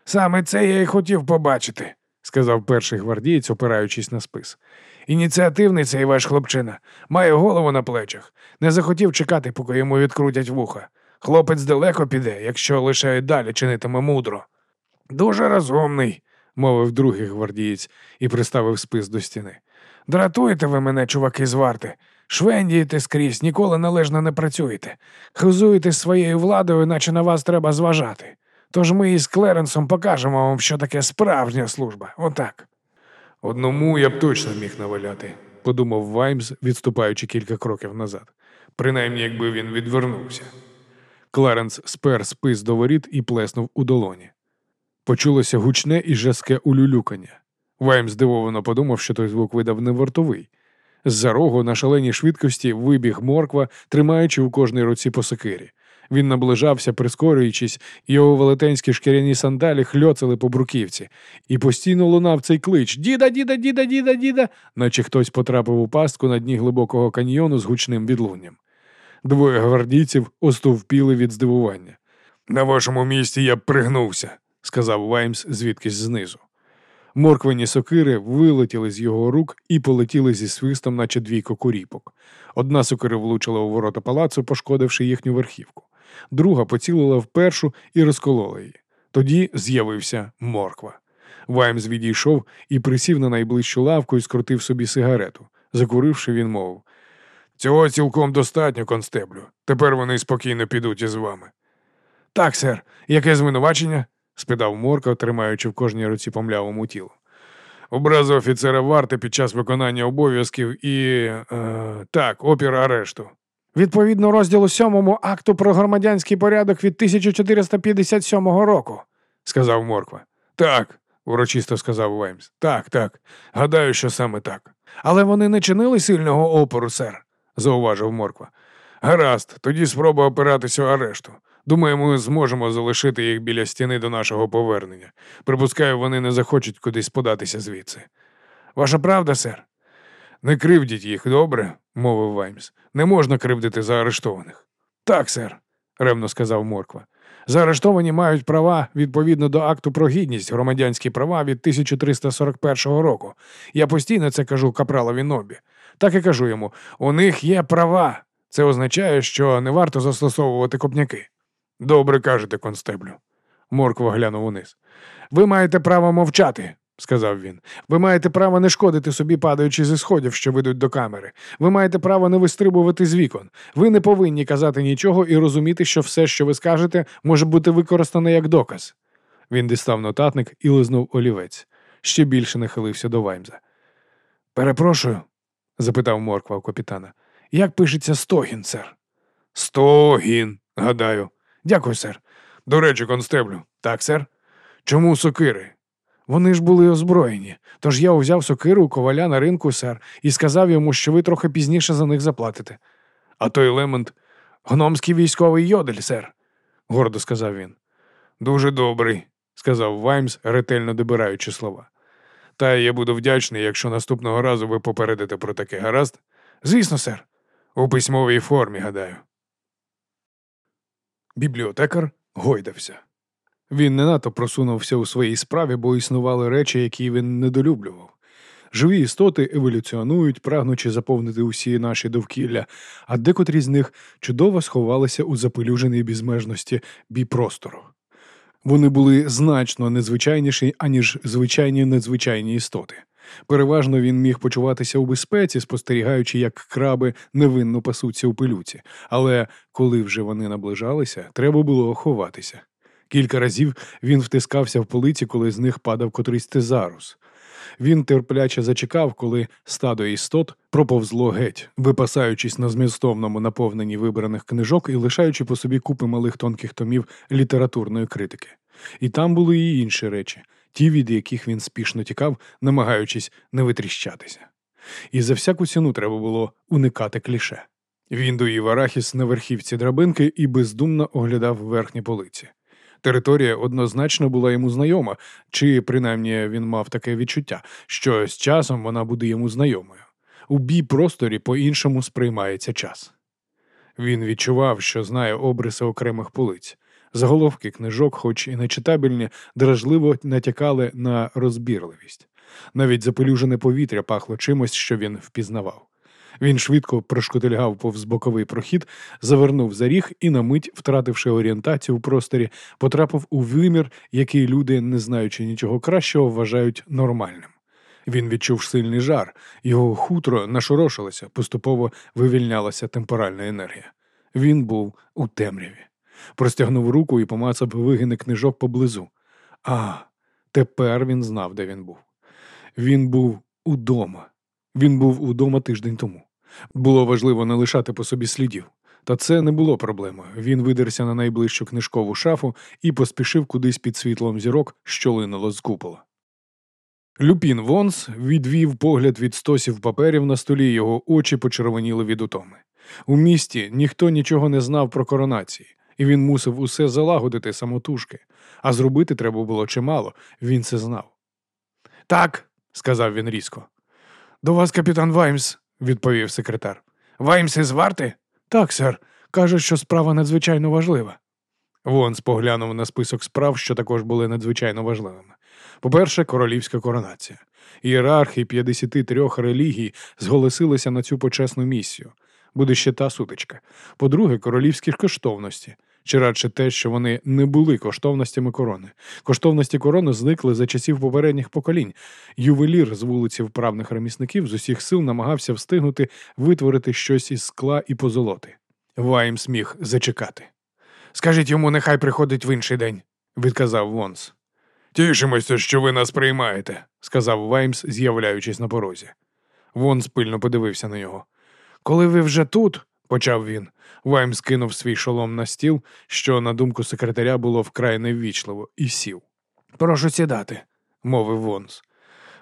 Саме це я й хотів побачити. сказав перший гвардієць, опираючись на спис. Ініціативний цей ваш хлопчина. Має голову на плечах. Не захотів чекати, поки йому відкрутять вуха. Хлопець далеко піде, якщо лише й далі чинитиме мудро. Дуже розумний, мовив другий гвардієць і приставив спис до стіни. Дратуєте ви мене, чуваки з варти. Швендієте скрізь, ніколи належно не працюєте. Хизуєте своєю владою, наче на вас треба зважати. Тож ми із Клеренсом покажемо вам, що таке справжня служба. Отак. Одному я б точно міг наваляти, подумав Ваймс, відступаючи кілька кроків назад. Принаймні, якби він відвернувся. Кларенс спер спис до воріт і плеснув у долоні. Почулося гучне і жаске улюлюкання. Ваймс здивовано подумав, що той звук видав не вартовий. З-за рогу на шаленій швидкості вибіг морква, тримаючи у кожній руці по сокирі. Він наближався, прискорюючись, його велетенські шкіряні сандалі хльоцали по бруківці, і постійно лунав цей клич Діда, діда, діда, діда, діда, наче хтось потрапив у пастку на дні глибокого каньйону з гучним відлунням. Двоє гвардійців остовпіли від здивування. На вашому місці я б пригнувся, сказав Ваймс звідкись знизу. Морквені сокири вилетіли з його рук і полетіли зі свистом, наче двійко куріпок. Одна сокира влучила у ворота палацу, пошкодивши їхню верхівку. Друга поцілила в першу і розколола її. Тоді з'явився морква. Ваймс відійшов і присів на найближчу лавку і скрутив собі сигарету. Закуривши, він мовив Цього цілком достатньо, констеблю. Тепер вони спокійно підуть із вами. Так, сер, яке звинувачення? Спитав Морка, тримаючи в кожній руці по млявому тілу. Образа офіцера варти під час виконання обов'язків і. Е, так, опір арешту. Відповідно розділу сьомому акту про громадянський порядок від 1457 року, сказав Морква. Так, урочисто сказав Ваймс. Так, так. Гадаю, що саме так. Але вони не чинили сильного опору, сер, зауважив Морква. Гаразд, тоді спроба опиратися арешту. Думаю, ми зможемо залишити їх біля стіни до нашого повернення. Припускаю, вони не захочуть кудись податися звідси. Ваша правда, сер? Не кривдіть їх, добре, мовив Ваймс. Не можна кривдити заарештованих. Так, сер, ревно сказав Морква. Заарештовані мають права відповідно до акту про гідність, громадянські права від 1341 року. Я постійно це кажу капралові Нобі. Так і кажу йому: у них є права. Це означає, що не варто застосовувати копняки. Добре кажете, констеблю. Морква глянув униз. Ви маєте право мовчати, сказав він. Ви маєте право не шкодити собі, падаючи зі сходів, що ведуть до камери. Ви маєте право не вистрибувати з вікон. Ви не повинні казати нічого і розуміти, що все, що ви скажете, може бути використане як доказ. Він дістав нотатник і лизнув олівець. Ще більше нахилився до Ваймза. Перепрошую, запитав морква у капітана. Як пишеться стогін, сер? Стогін, гадаю. Дякую, сер. До речі, констеблю. Так, сер. Чому сокири? Вони ж були озброєні. Тож я узяв сокиру у коваля на ринку, сер, і сказав йому, що ви трохи пізніше за них заплатите. А той Лемонт гномський військовий йодель, сер, гордо сказав він. Дуже добрий, сказав Ваймс, ретельно добираючи слова. Та я буду вдячний, якщо наступного разу ви попередите про таке гаразд. Звісно, сер. У письмовій формі, гадаю. Бібліотекар гойдався. Він не надто просунувся у своїй справі, бо існували речі, які він недолюблював. Живі істоти еволюціонують, прагнучи заповнити усі наші довкілля, а декотрі з них чудово сховалися у запелюженій безмежності біпростору. Вони були значно незвичайніші, аніж звичайні надзвичайні істоти. Переважно він міг почуватися у безпеці, спостерігаючи, як краби невинно пасуться у пилюці, але коли вже вони наближалися, треба було ховатися. Кілька разів він втискався в полиці, коли з них падав котрийсь тезарус. Він терпляче зачекав, коли стадо істот проповзло геть, випасаючись на змістовному наповненні вибраних книжок і лишаючи по собі купи малих тонких томів літературної критики. І там були і інші речі, ті, від яких він спішно тікав, намагаючись не витріщатися. І за всяку ціну треба було уникати кліше. Він доїв арахіс на верхівці драбинки і бездумно оглядав верхні полиці. Територія однозначно була йому знайома, чи принаймні він мав таке відчуття, що з часом вона буде йому знайомою. У бій просторі по-іншому сприймається час. Він відчував, що знає обриси окремих полиць. Заголовки книжок, хоч і нечитабельні, дражливо натякали на розбірливість. Навіть запелюжене повітря пахло чимось, що він впізнавав. Він швидко прошкотильгав повз боковий прохід, завернув за ріг і, на мить, втративши орієнтацію в просторі, потрапив у вимір, який люди, не знаючи нічого кращого, вважають нормальним. Він відчув сильний жар, його хутро нашорошилося, поступово вивільнялася темпоральна енергія. Він був у темряві. Простягнув руку і помацав вигини книжок поблизу. А, тепер він знав, де він був. Він був удома. Він був удома тиждень тому. Було важливо не лишати по собі слідів. Та це не було проблемою. Він видерся на найближчу книжкову шафу і поспішив кудись під світлом зірок, що линуло з купола. Люпін Вонс відвів погляд від стосів паперів на столі, його очі почервоніли від утоми. У місті ніхто нічого не знав про коронації, і він мусив усе залагодити самотужки, а зробити треба було чимало, він це знав. Так, сказав він різко. До вас капітан Ваймс, відповів секретар. Ваймс із варти? Так, сер. Кажуть, що справа надзвичайно важлива. Вонс поглянув на список справ, що також були надзвичайно важливими. По-перше, королівська коронація. Ієрархи 53 релігій зголосилися на цю почесну місію. Буде ще та сутичка. По-друге, королівські коштовності. Чи радше те, що вони не були коштовностями корони. Коштовності корони зникли за часів попередніх поколінь. Ювелір з вулиці вправних ремісників з усіх сил намагався встигнути витворити щось із скла і позолоти. Вайм сміх зачекати. Скажіть йому, нехай приходить в інший день, відказав Вонс. Тішимося, що ви нас приймаєте, сказав Ваймс, з'являючись на порозі. Вонс пильно подивився на нього. Коли ви вже тут, почав він. Ваймс скинув свій шолом на стіл, що, на думку секретаря, було вкрай неввічливо, і сів. Прошу сідати, мовив Вонс.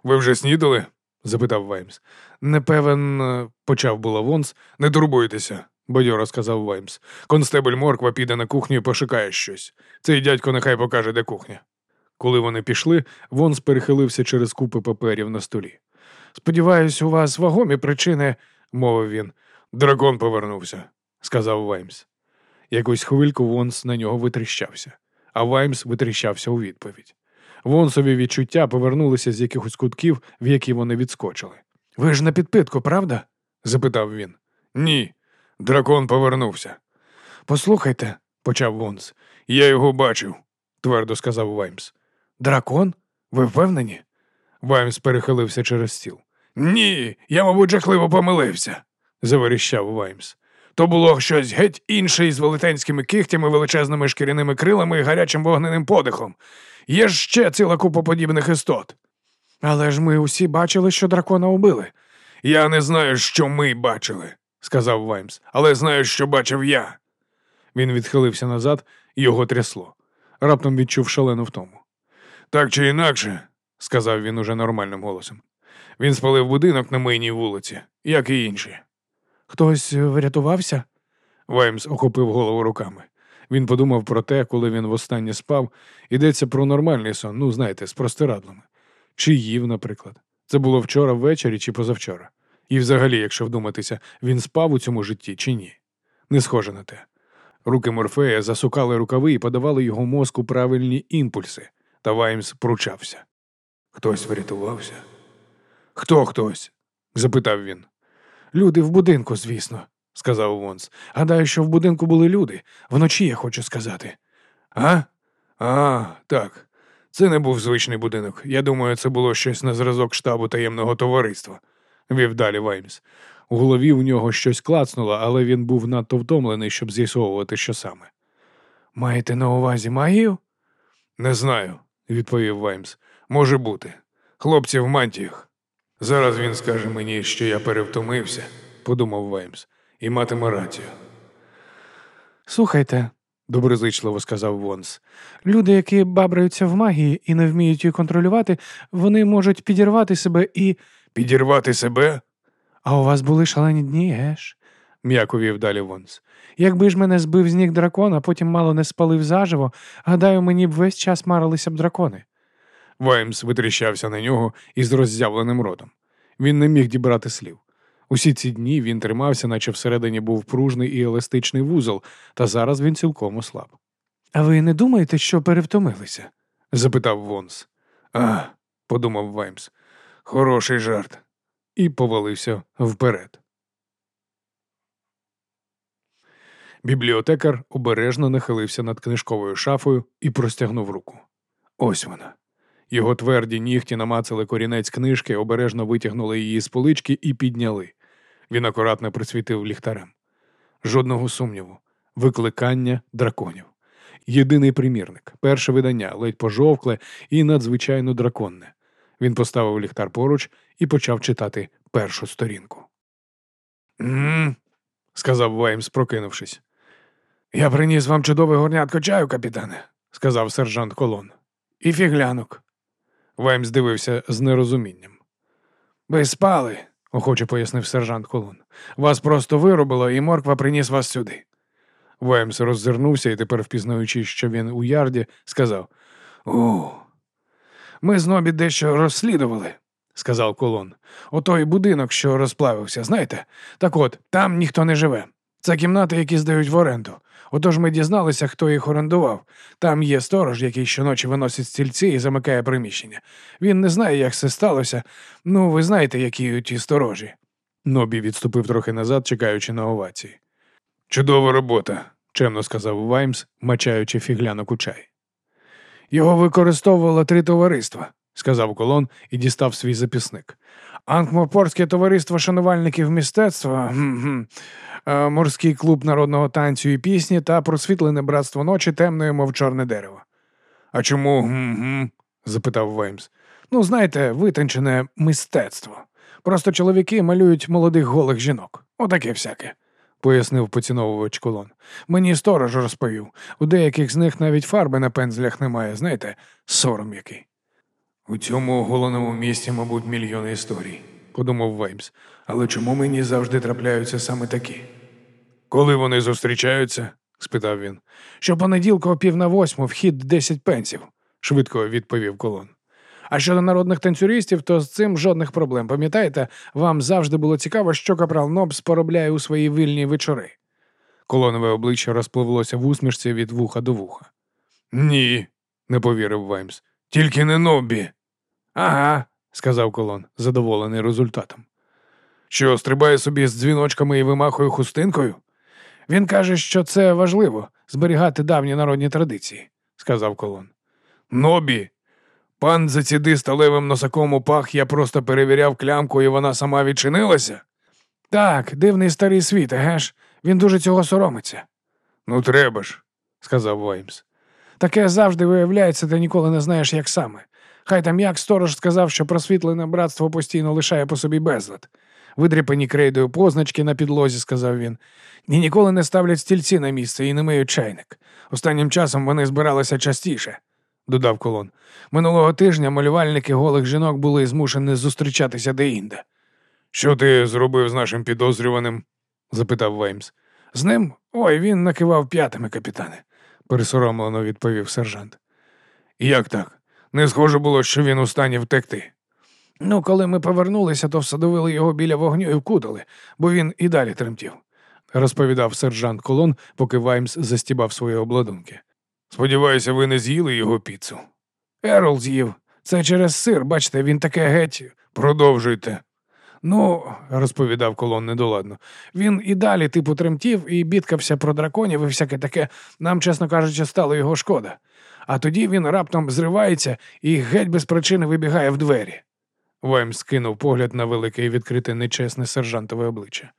Ви вже снідали? запитав Ваймс. Не певен, е, почав було Вонс. Не турбуйтеся, бадьоро сказав Ваймс. Констебель Морква піде на кухню і пошукає щось. Цей дядько нехай покаже, де кухня. Коли вони пішли, Вонс перехилився через купи паперів на столі. Сподіваюсь, у вас вагомі причини, мовив він. Дракон повернувся, сказав Ваймс. Якусь хвильку Вонс на нього витріщався, а Ваймс витріщався у відповідь. Вонсові відчуття повернулися з якихось кутків, в які вони відскочили. Ви ж на підпитку, правда? запитав він. Ні. Дракон повернувся. Послухайте, почав Вонс. Я його бачив, твердо сказав Ваймс. дракон? Ви впевнені? Ваймс перехилився через стіл. Ні, я, мабуть, жахливо помилився, заверіщав Ваймс. То було щось геть інше із велетенськими кігтями, величезними шкіряними крилами і гарячим вогненим подихом. Є ще ціла купа подібних істот. Але ж ми усі бачили, що дракона убили. Я не знаю, що ми бачили, сказав Ваймс, але знаю, що бачив я. Він відхилився назад, його трясло. Раптом відчув шалену втому. Так чи інакше, сказав він уже нормальним голосом. Він спалив будинок на мийній вулиці, як і інші. Хтось врятувався? Ваймс охопив голову руками. Він подумав про те, коли він востаннє спав, йдеться про нормальний сон, ну, знаєте, з простирадлами. Чи їв, наприклад. Це було вчора ввечері чи позавчора. І взагалі, якщо вдуматися, він спав у цьому житті чи ні. Не схоже на те. Руки Морфея засукали рукави і подавали його мозку правильні імпульси, та Ваймс пручався. Хтось врятувався? Хто хтось? запитав він. Люди в будинку, звісно, сказав Вонс. Гадаю, що в будинку були люди. Вночі я хочу сказати. А? А, так. Це не був звичний будинок. Я думаю, це було щось на зразок штабу таємного товариства, вів далі Ваймс. У голові в нього щось клацнуло, але він був надто втомлений, щоб з'ясовувати, що саме. Маєте на увазі магію? Не знаю, відповів Ваймс. Може бути. Хлопці в мантіях. Зараз він скаже мені, що я перевтомився, подумав Ваймс, і матиме рацію. Слухайте, доброзичливо сказав Вонс. Люди, які бабраються в магії і не вміють її контролювати, вони можуть підірвати себе і. Підірвати себе? А у вас були шалені дні, геш? м'яко вів далі Вонс. Якби ж мене збив з ніг дракон, а потім мало не спалив заживо, гадаю, мені б весь час марилися б дракони. Ваймс витріщався на нього із роззявленим ротом. Він не міг дібрати слів. Усі ці дні він тримався, наче всередині був пружний і еластичний вузол, та зараз він цілком ослаб. А ви не думаєте, що перевтомилися? запитав Вонс. А, подумав Ваймс. Хороший жарт. І повалився вперед. Бібліотекар обережно нахилився над книжковою шафою і простягнув руку. Ось вона. Його тверді нігті намацали корінець книжки, обережно витягнули її з полички і підняли. Він акуратно присвітив ліхтарем. Жодного сумніву, викликання драконів. Єдиний примірник, перше видання, ледь пожовкле і надзвичайно драконне. Він поставив ліхтар поруч і почав читати першу сторінку. «М-м», сказав Ваймс, прокинувшись. Я приніс вам чудове горнятко чаю, капітане, сказав сержант Колон. І фіглянок. Ваймс дивився з нерозумінням. Ви спали, охоче пояснив сержант Колон. Вас просто виробило, і морква приніс вас сюди. Ваймс роззирнувся і тепер, впізнаючи, що він у ярді, сказав О, ми з Нобі дещо розслідували, сказав колон. Отой будинок, що розплавився, знаєте? Так от, там ніхто не живе. Це кімнати, які здають в оренду. Отож ми дізналися, хто їх орендував. Там є сторож, який щоночі виносить стільці і замикає приміщення. Він не знає, як це сталося. Ну, ви знаєте, які ті сторожі. Нобі відступив трохи назад, чекаючи на овації. Чудова робота, чемно сказав Ваймс, мачаючи фіглянок у чай. Його використовувало три товариства, сказав колон і дістав свій записник. Анкмопорське товариство шанувальників мистецтва, е, морський клуб народного танцю і пісні та просвітлене братство ночі темної, мов чорне дерево. А чому запитав Ваймс. Ну, знаєте, витончене мистецтво. Просто чоловіки малюють молодих голих жінок. Отаке всяке, пояснив поціновувач колон. Мені сторож розповів. У деяких з них навіть фарби на пензлях немає, знаєте, сором який. У цьому голоному місті, мабуть, мільйони історій, подумав Ваймс. Але чому мені завжди трапляються саме такі? Коли вони зустрічаються? спитав він. Щопонеділка о пів на восьму вхід десять пенсів, швидко відповів колон. А щодо народних танцюристів, то з цим жодних проблем. Пам'ятаєте, вам завжди було цікаво, що капрал Нобс поробляє у свої вільні вечори. Колонове обличчя розпливлося в усмішці від вуха до вуха. Ні, не повірив Ваймс. Тільки не Нобі. Ага, сказав колон, задоволений результатом. Що, стрибає собі з дзвіночками і вимахує хустинкою? Він каже, що це важливо зберігати давні народні традиції, сказав колон. Нобі. Пан заціди сталевим носаком у пах, я просто перевіряв клямку, і вона сама відчинилася. Так, дивний старий світ, еге ж? Він дуже цього соромиться. Ну, треба ж, сказав Ваймс. Таке завжди виявляється, ти ніколи не знаєш, як саме. Хай там як сторож сказав, що просвітлене братство постійно лишає по собі безлад. Видріпані крейдою позначки на підлозі, сказав він, і ніколи не ставлять стільці на місце і не миють чайник. Останнім часом вони збиралися частіше, додав колон. Минулого тижня малювальники голих жінок були змушені зустрічатися деінде. Що ти зробив з нашим підозрюваним? запитав Ваймс. З ним? Ой, він накивав п'ятими, капітане, пересоромлено відповів сержант. Як так? Не схоже було, що він у стані втекти. Ну, коли ми повернулися, то всадовили його біля вогню і вкутали, бо він і далі тремтів, розповідав сержант Колон, поки Ваймс застібав свої обладунки. Сподіваюся, ви не з'їли його піцу. Ерол з'їв. Це через сир, бачите, він таке геть. Продовжуйте. Ну, розповідав колон недоладно, він і далі типу тремтів і бідкався про драконів і всяке таке, нам, чесно кажучи, стало його шкода. А тоді він раптом зривається і геть без причини вибігає в двері. Вайм скинув погляд на велике і відкрите нечесне сержантове обличчя.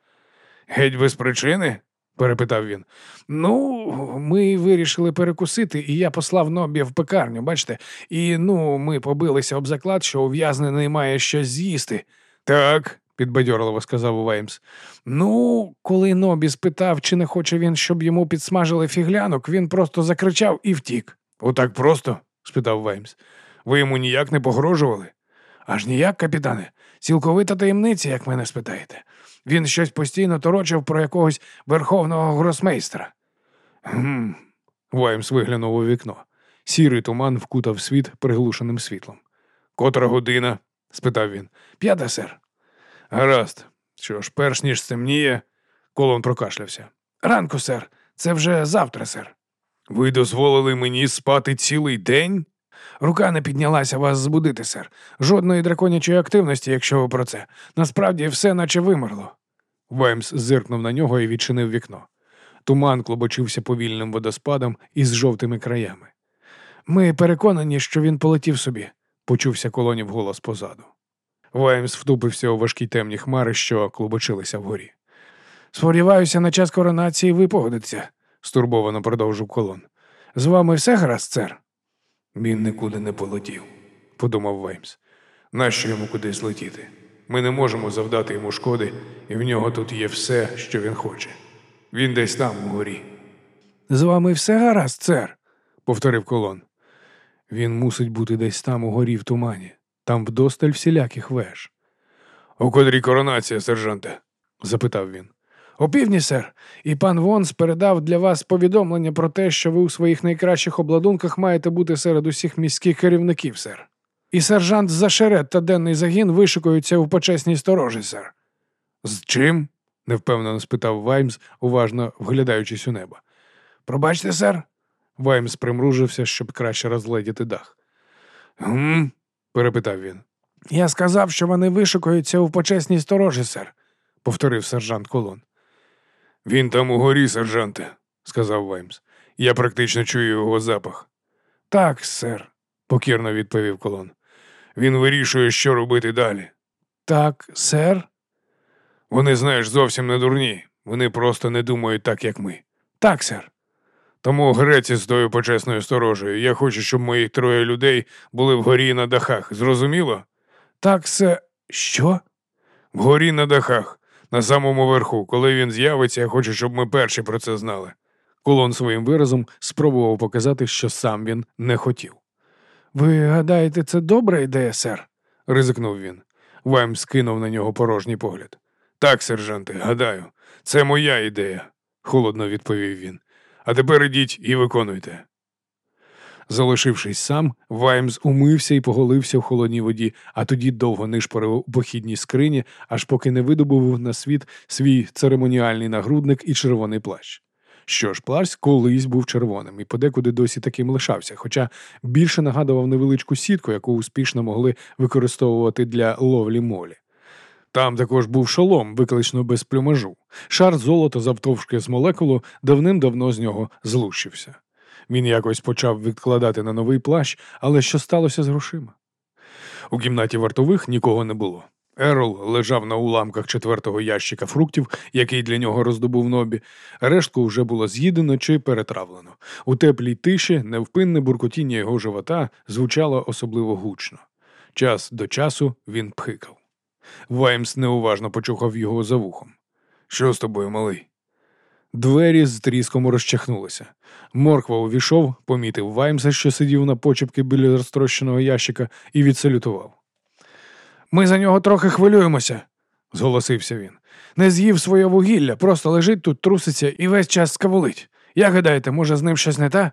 Геть без причини? перепитав він. Ну, ми вирішили перекусити, і я послав Нобі в пекарню, бачите, і ну, ми побилися об заклад, що ув'язнений має щось з'їсти. Так, підбадьорливо сказав Ваймс. Ну, коли Нобі спитав, чи не хоче він, щоб йому підсмажили фіглянок, він просто закричав і втік. Отак просто? спитав Ваймс. Ви йому ніяк не погрожували? Аж ніяк, капітане. Цілковита таємниця, як мене спитаєте. Він щось постійно торочив про якогось верховного гросмейстра. Гм. Ваймс виглянув у вікно. Сірий туман вкутав світ приглушеним світлом. Котра година? спитав він. П'ята, сер. Гаразд. Що ж, перш ніж стемніє, колон прокашлявся. Ранку, сер. Це вже завтра, сер. Ви дозволили мені спати цілий день? Рука не піднялася вас збудити, сер. Жодної драконячої активності, якщо ви про це. Насправді все наче вимерло. Ваймс зиркнув на нього і відчинив вікно. Туман клобочився повільним водоспадом із жовтими краями. Ми переконані, що він полетів собі, почувся колонів голос позаду. Ваймс втупився у важкі темні хмари, що клубочилися вгорі. Сподіваюся, на час коронації ви погодиться, стурбовано продовжив колон. З вами все гаразд, сер? Він нікуди не полетів, подумав Ваймс. Нащо йому кудись летіти? Ми не можемо завдати йому шкоди, і в нього тут є все, що він хоче. Він десь там угорі. З вами все гаразд, сер, повторив колон. Він мусить бути десь там угорі в тумані, там вдосталь всіляких веж. У котрій коронація, сержанте? запитав він. О півдні, сер, і пан Вонс передав для вас повідомлення про те, що ви у своїх найкращих обладунках маєте бути серед усіх міських керівників, сер. І сержант Зашерет та денний загін вишикуються у почесній сторожі, сер. З чим? невпевнено спитав Ваймс, уважно вглядаючись у небо. Пробачте, сер. Ваймс примружився, щоб краще розгледіти дах. Гм? перепитав він. Я сказав, що вони вишукуються у почесній сторожі, сер, повторив сержант Колон. Він там угорі, сержанте, сказав Ваймс. Я практично чую його запах. Так, сер, покірно відповів Колон. Він вирішує, що робити далі. Так, сер. Вони, знаєш, зовсім не дурні. Вони просто не думають так, як ми. Так, сер. Тому греці з тою почесною сторожею. Я хочу, щоб моїх троє людей були вгорі на дахах. Зрозуміло? Так, се. Що? Вгорі на дахах, на самому верху. Коли він з'явиться, я хочу, щоб ми перші про це знали. Колон своїм виразом спробував показати, що сам він не хотів. Ви гадаєте, це добра ідея, сер? ризикнув він. Вайм скинув на нього порожній погляд. Так, сержанте, гадаю, це моя ідея, холодно відповів він. А тепер ідіть і виконуйте. Залишившись сам, Ваймс умився і поголився в холодній воді, а тоді довго нишпорив у похідній скрині, аж поки не видобув на світ свій церемоніальний нагрудник і червоний плащ. Що ж, плащ колись був червоним і подекуди досі таким лишався, хоча більше нагадував невеличку сітку, яку успішно могли використовувати для ловлі молі. Там також був шолом, виклично без плюмажу. Шар золота завтовшки з молекулу давним-давно з нього злущився. Він якось почав відкладати на новий плащ, але що сталося з грошима? У кімнаті вартових нікого не було. Ерол лежав на уламках четвертого ящика фруктів, який для нього роздобув нобі. Рештку вже було з'їдено чи перетравлено. У теплій тиші невпинне буркотіння його живота звучало особливо гучно. Час до часу він пхикав. Ваймс неуважно почухав його за вухом. Що з тобою, малий? Двері з тріском розчахнулися. Морква увійшов, помітив Ваймса, що сидів на почепки біля розтрощеного ящика, і відсалютував. Ми за нього трохи хвилюємося, зголосився він. Не з'їв своє вугілля, просто лежить тут, труситься і весь час скавулить. Як гадаєте, може, з ним щось не те?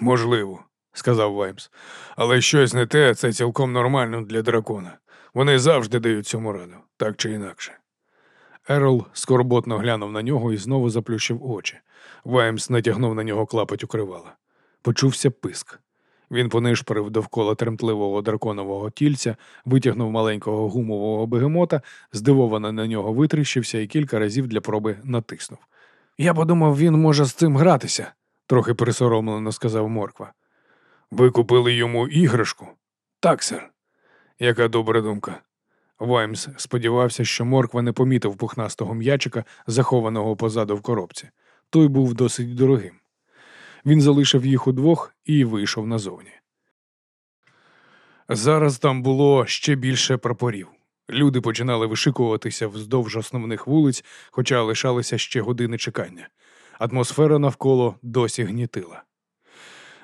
Можливо, сказав Ваймс. Але щось не те, це цілком нормально для дракона. Вони завжди дають цьому раду, так чи інакше. Ерол скорботно глянув на нього і знову заплющив очі. Ваймс натягнув на нього клапоть укривала. Почувся писк. Він понишпорив довкола тремтливого драконового тільця, витягнув маленького гумового бегемота, здивовано на нього витріщився і кілька разів для проби натиснув. Я подумав, він може з цим гратися, трохи присоромлено сказав Морква. Ви купили йому іграшку? Так, сер. Яка добра думка. Ваймс сподівався, що Морква не помітив пухнастого м'ячика, захованого позаду в коробці. Той був досить дорогим. Він залишив їх удвох і вийшов назовні. Зараз там було ще більше прапорів. Люди починали вишикуватися вздовж основних вулиць, хоча лишалися ще години чекання. Атмосфера навколо досі гнітила.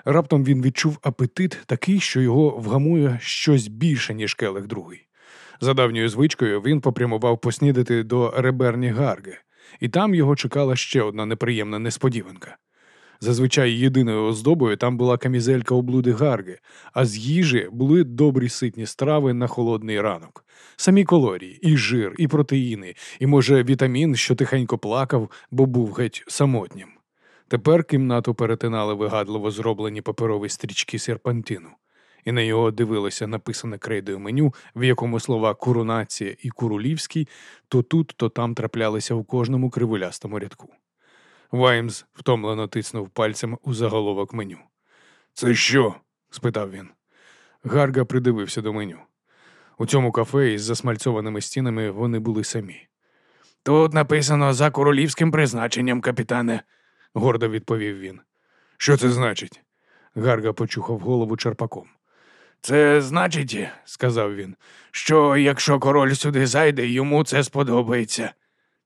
Раптом він відчув апетит такий, що його вгамує щось більше, ніж келих другий. За давньою звичкою він попрямував поснідати до реберні Гарги, і там його чекала ще одна неприємна несподіванка. Зазвичай єдиною оздобою там була камізелька облуди Гарги, а з їжі були добрі ситні страви на холодний ранок. Самі калорії, і жир, і протеїни, і, може, вітамін, що тихенько плакав, бо був геть самотнім. Тепер кімнату перетинали вигадливо зроблені паперові стрічки серпантину, і на його дивилося написане крейдою меню, в якому слова курунація і курулівський то тут, то там траплялися у кожному кривулястому рядку. Ваймс втомлено тиснув пальцем у заголовок меню. Це що? спитав він. Гарга придивився до меню. У цьому кафе із засмальцованими стінами вони були самі. Тут написано за королівським призначенням, капітане, гордо відповів він. Що це значить? Гарга почухав голову черпаком. Це значить, сказав він, що якщо король сюди зайде, йому це сподобається.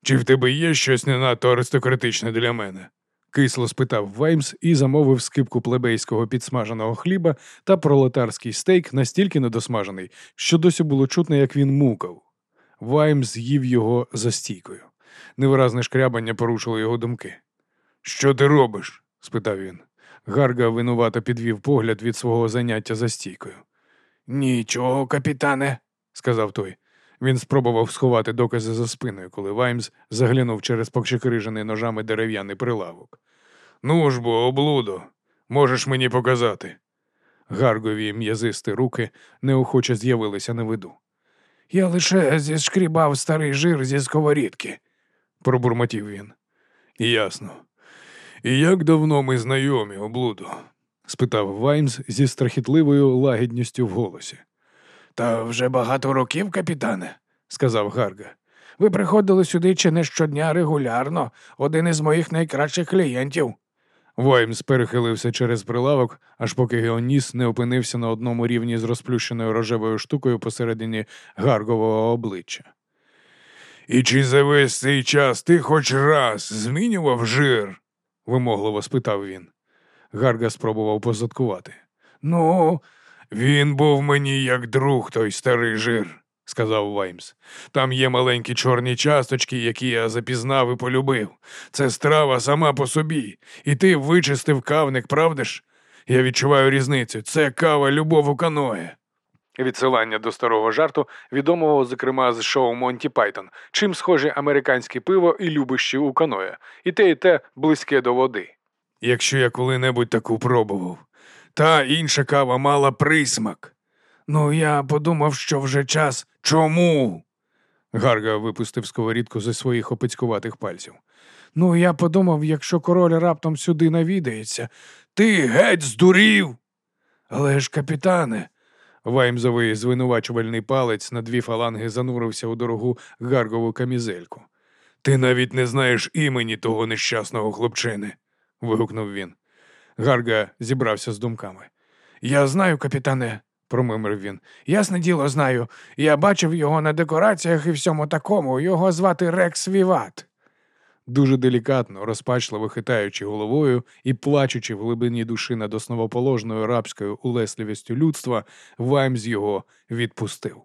Чи в тебе є щось не надто аристократичне для мене? кисло спитав Ваймс і замовив скипку плебейського підсмаженого хліба та пролетарський стейк настільки недосмажений, що досі було чутно, як він мукав. Ваймс з'їв його за стійкою. Невиразне шкрябання порушило його думки. Що ти робиш? спитав він. Гарга винувато підвів погляд від свого заняття за стійкою. Нічого, капітане, сказав той. Він спробував сховати докази за спиною, коли Ваймс заглянув через почекрижений ножами дерев'яний прилавок. Ну ж бо, облудо, можеш мені показати. Гаргові м'язисті руки неохоче з'явилися на виду. Я лише зішкрібав старий жир зі сковорідки, пробурмотів він. Ясно. І як давно ми знайомі, облудо? Спитав Ваймс зі страхітливою лагідністю в голосі. Та вже багато років, капітане, сказав Гарга. Ви приходили сюди чи не щодня регулярно, один із моїх найкращих клієнтів. Ваймс перехилився через прилавок, аж поки Геоніс не опинився на одному рівні з розплющеною рожевою штукою посередині гаргового обличчя. І чи за весь цей час ти хоч раз змінював жир? вимогливо спитав він. Гарга спробував позадкувати. Ну, він був мені як друг той старий жир, сказав Ваймс. Там є маленькі чорні часточки, які я запізнав і полюбив. Це страва сама по собі. І ти вичистив кавник, правда ж? Я відчуваю різницю. Це кава любов у каное. Відсилання до старого жарту, відомого, зокрема, з шоу Монті Пайтон, чим схожі американське пиво і любощі у каноя, і те, і те близьке до води. Якщо я коли-небудь таку пробував, та інша кава мала присмак. Ну, я подумав, що вже час. Чому? Гарга випустив сковорідку зі своїх опицькуватих пальців. Ну, я подумав, якщо король раптом сюди навідається. Ти геть здурів. Але ж, капітане, Ваймзовий звинувачувальний палець на дві фаланги занурився у дорогу гаргову камізельку. Ти навіть не знаєш імені того нещасного хлопчини. Вигукнув він. Гарга зібрався з думками. я знаю, капітане, Промимрив він. Ясне діло, знаю. Я бачив його на декораціях і всьому такому. Його звати Рекс Віват. Дуже делікатно, розпачливо хитаючи головою і плачучи в глибині душі над основоположною рабською улесливістю людства, Ваймс його відпустив.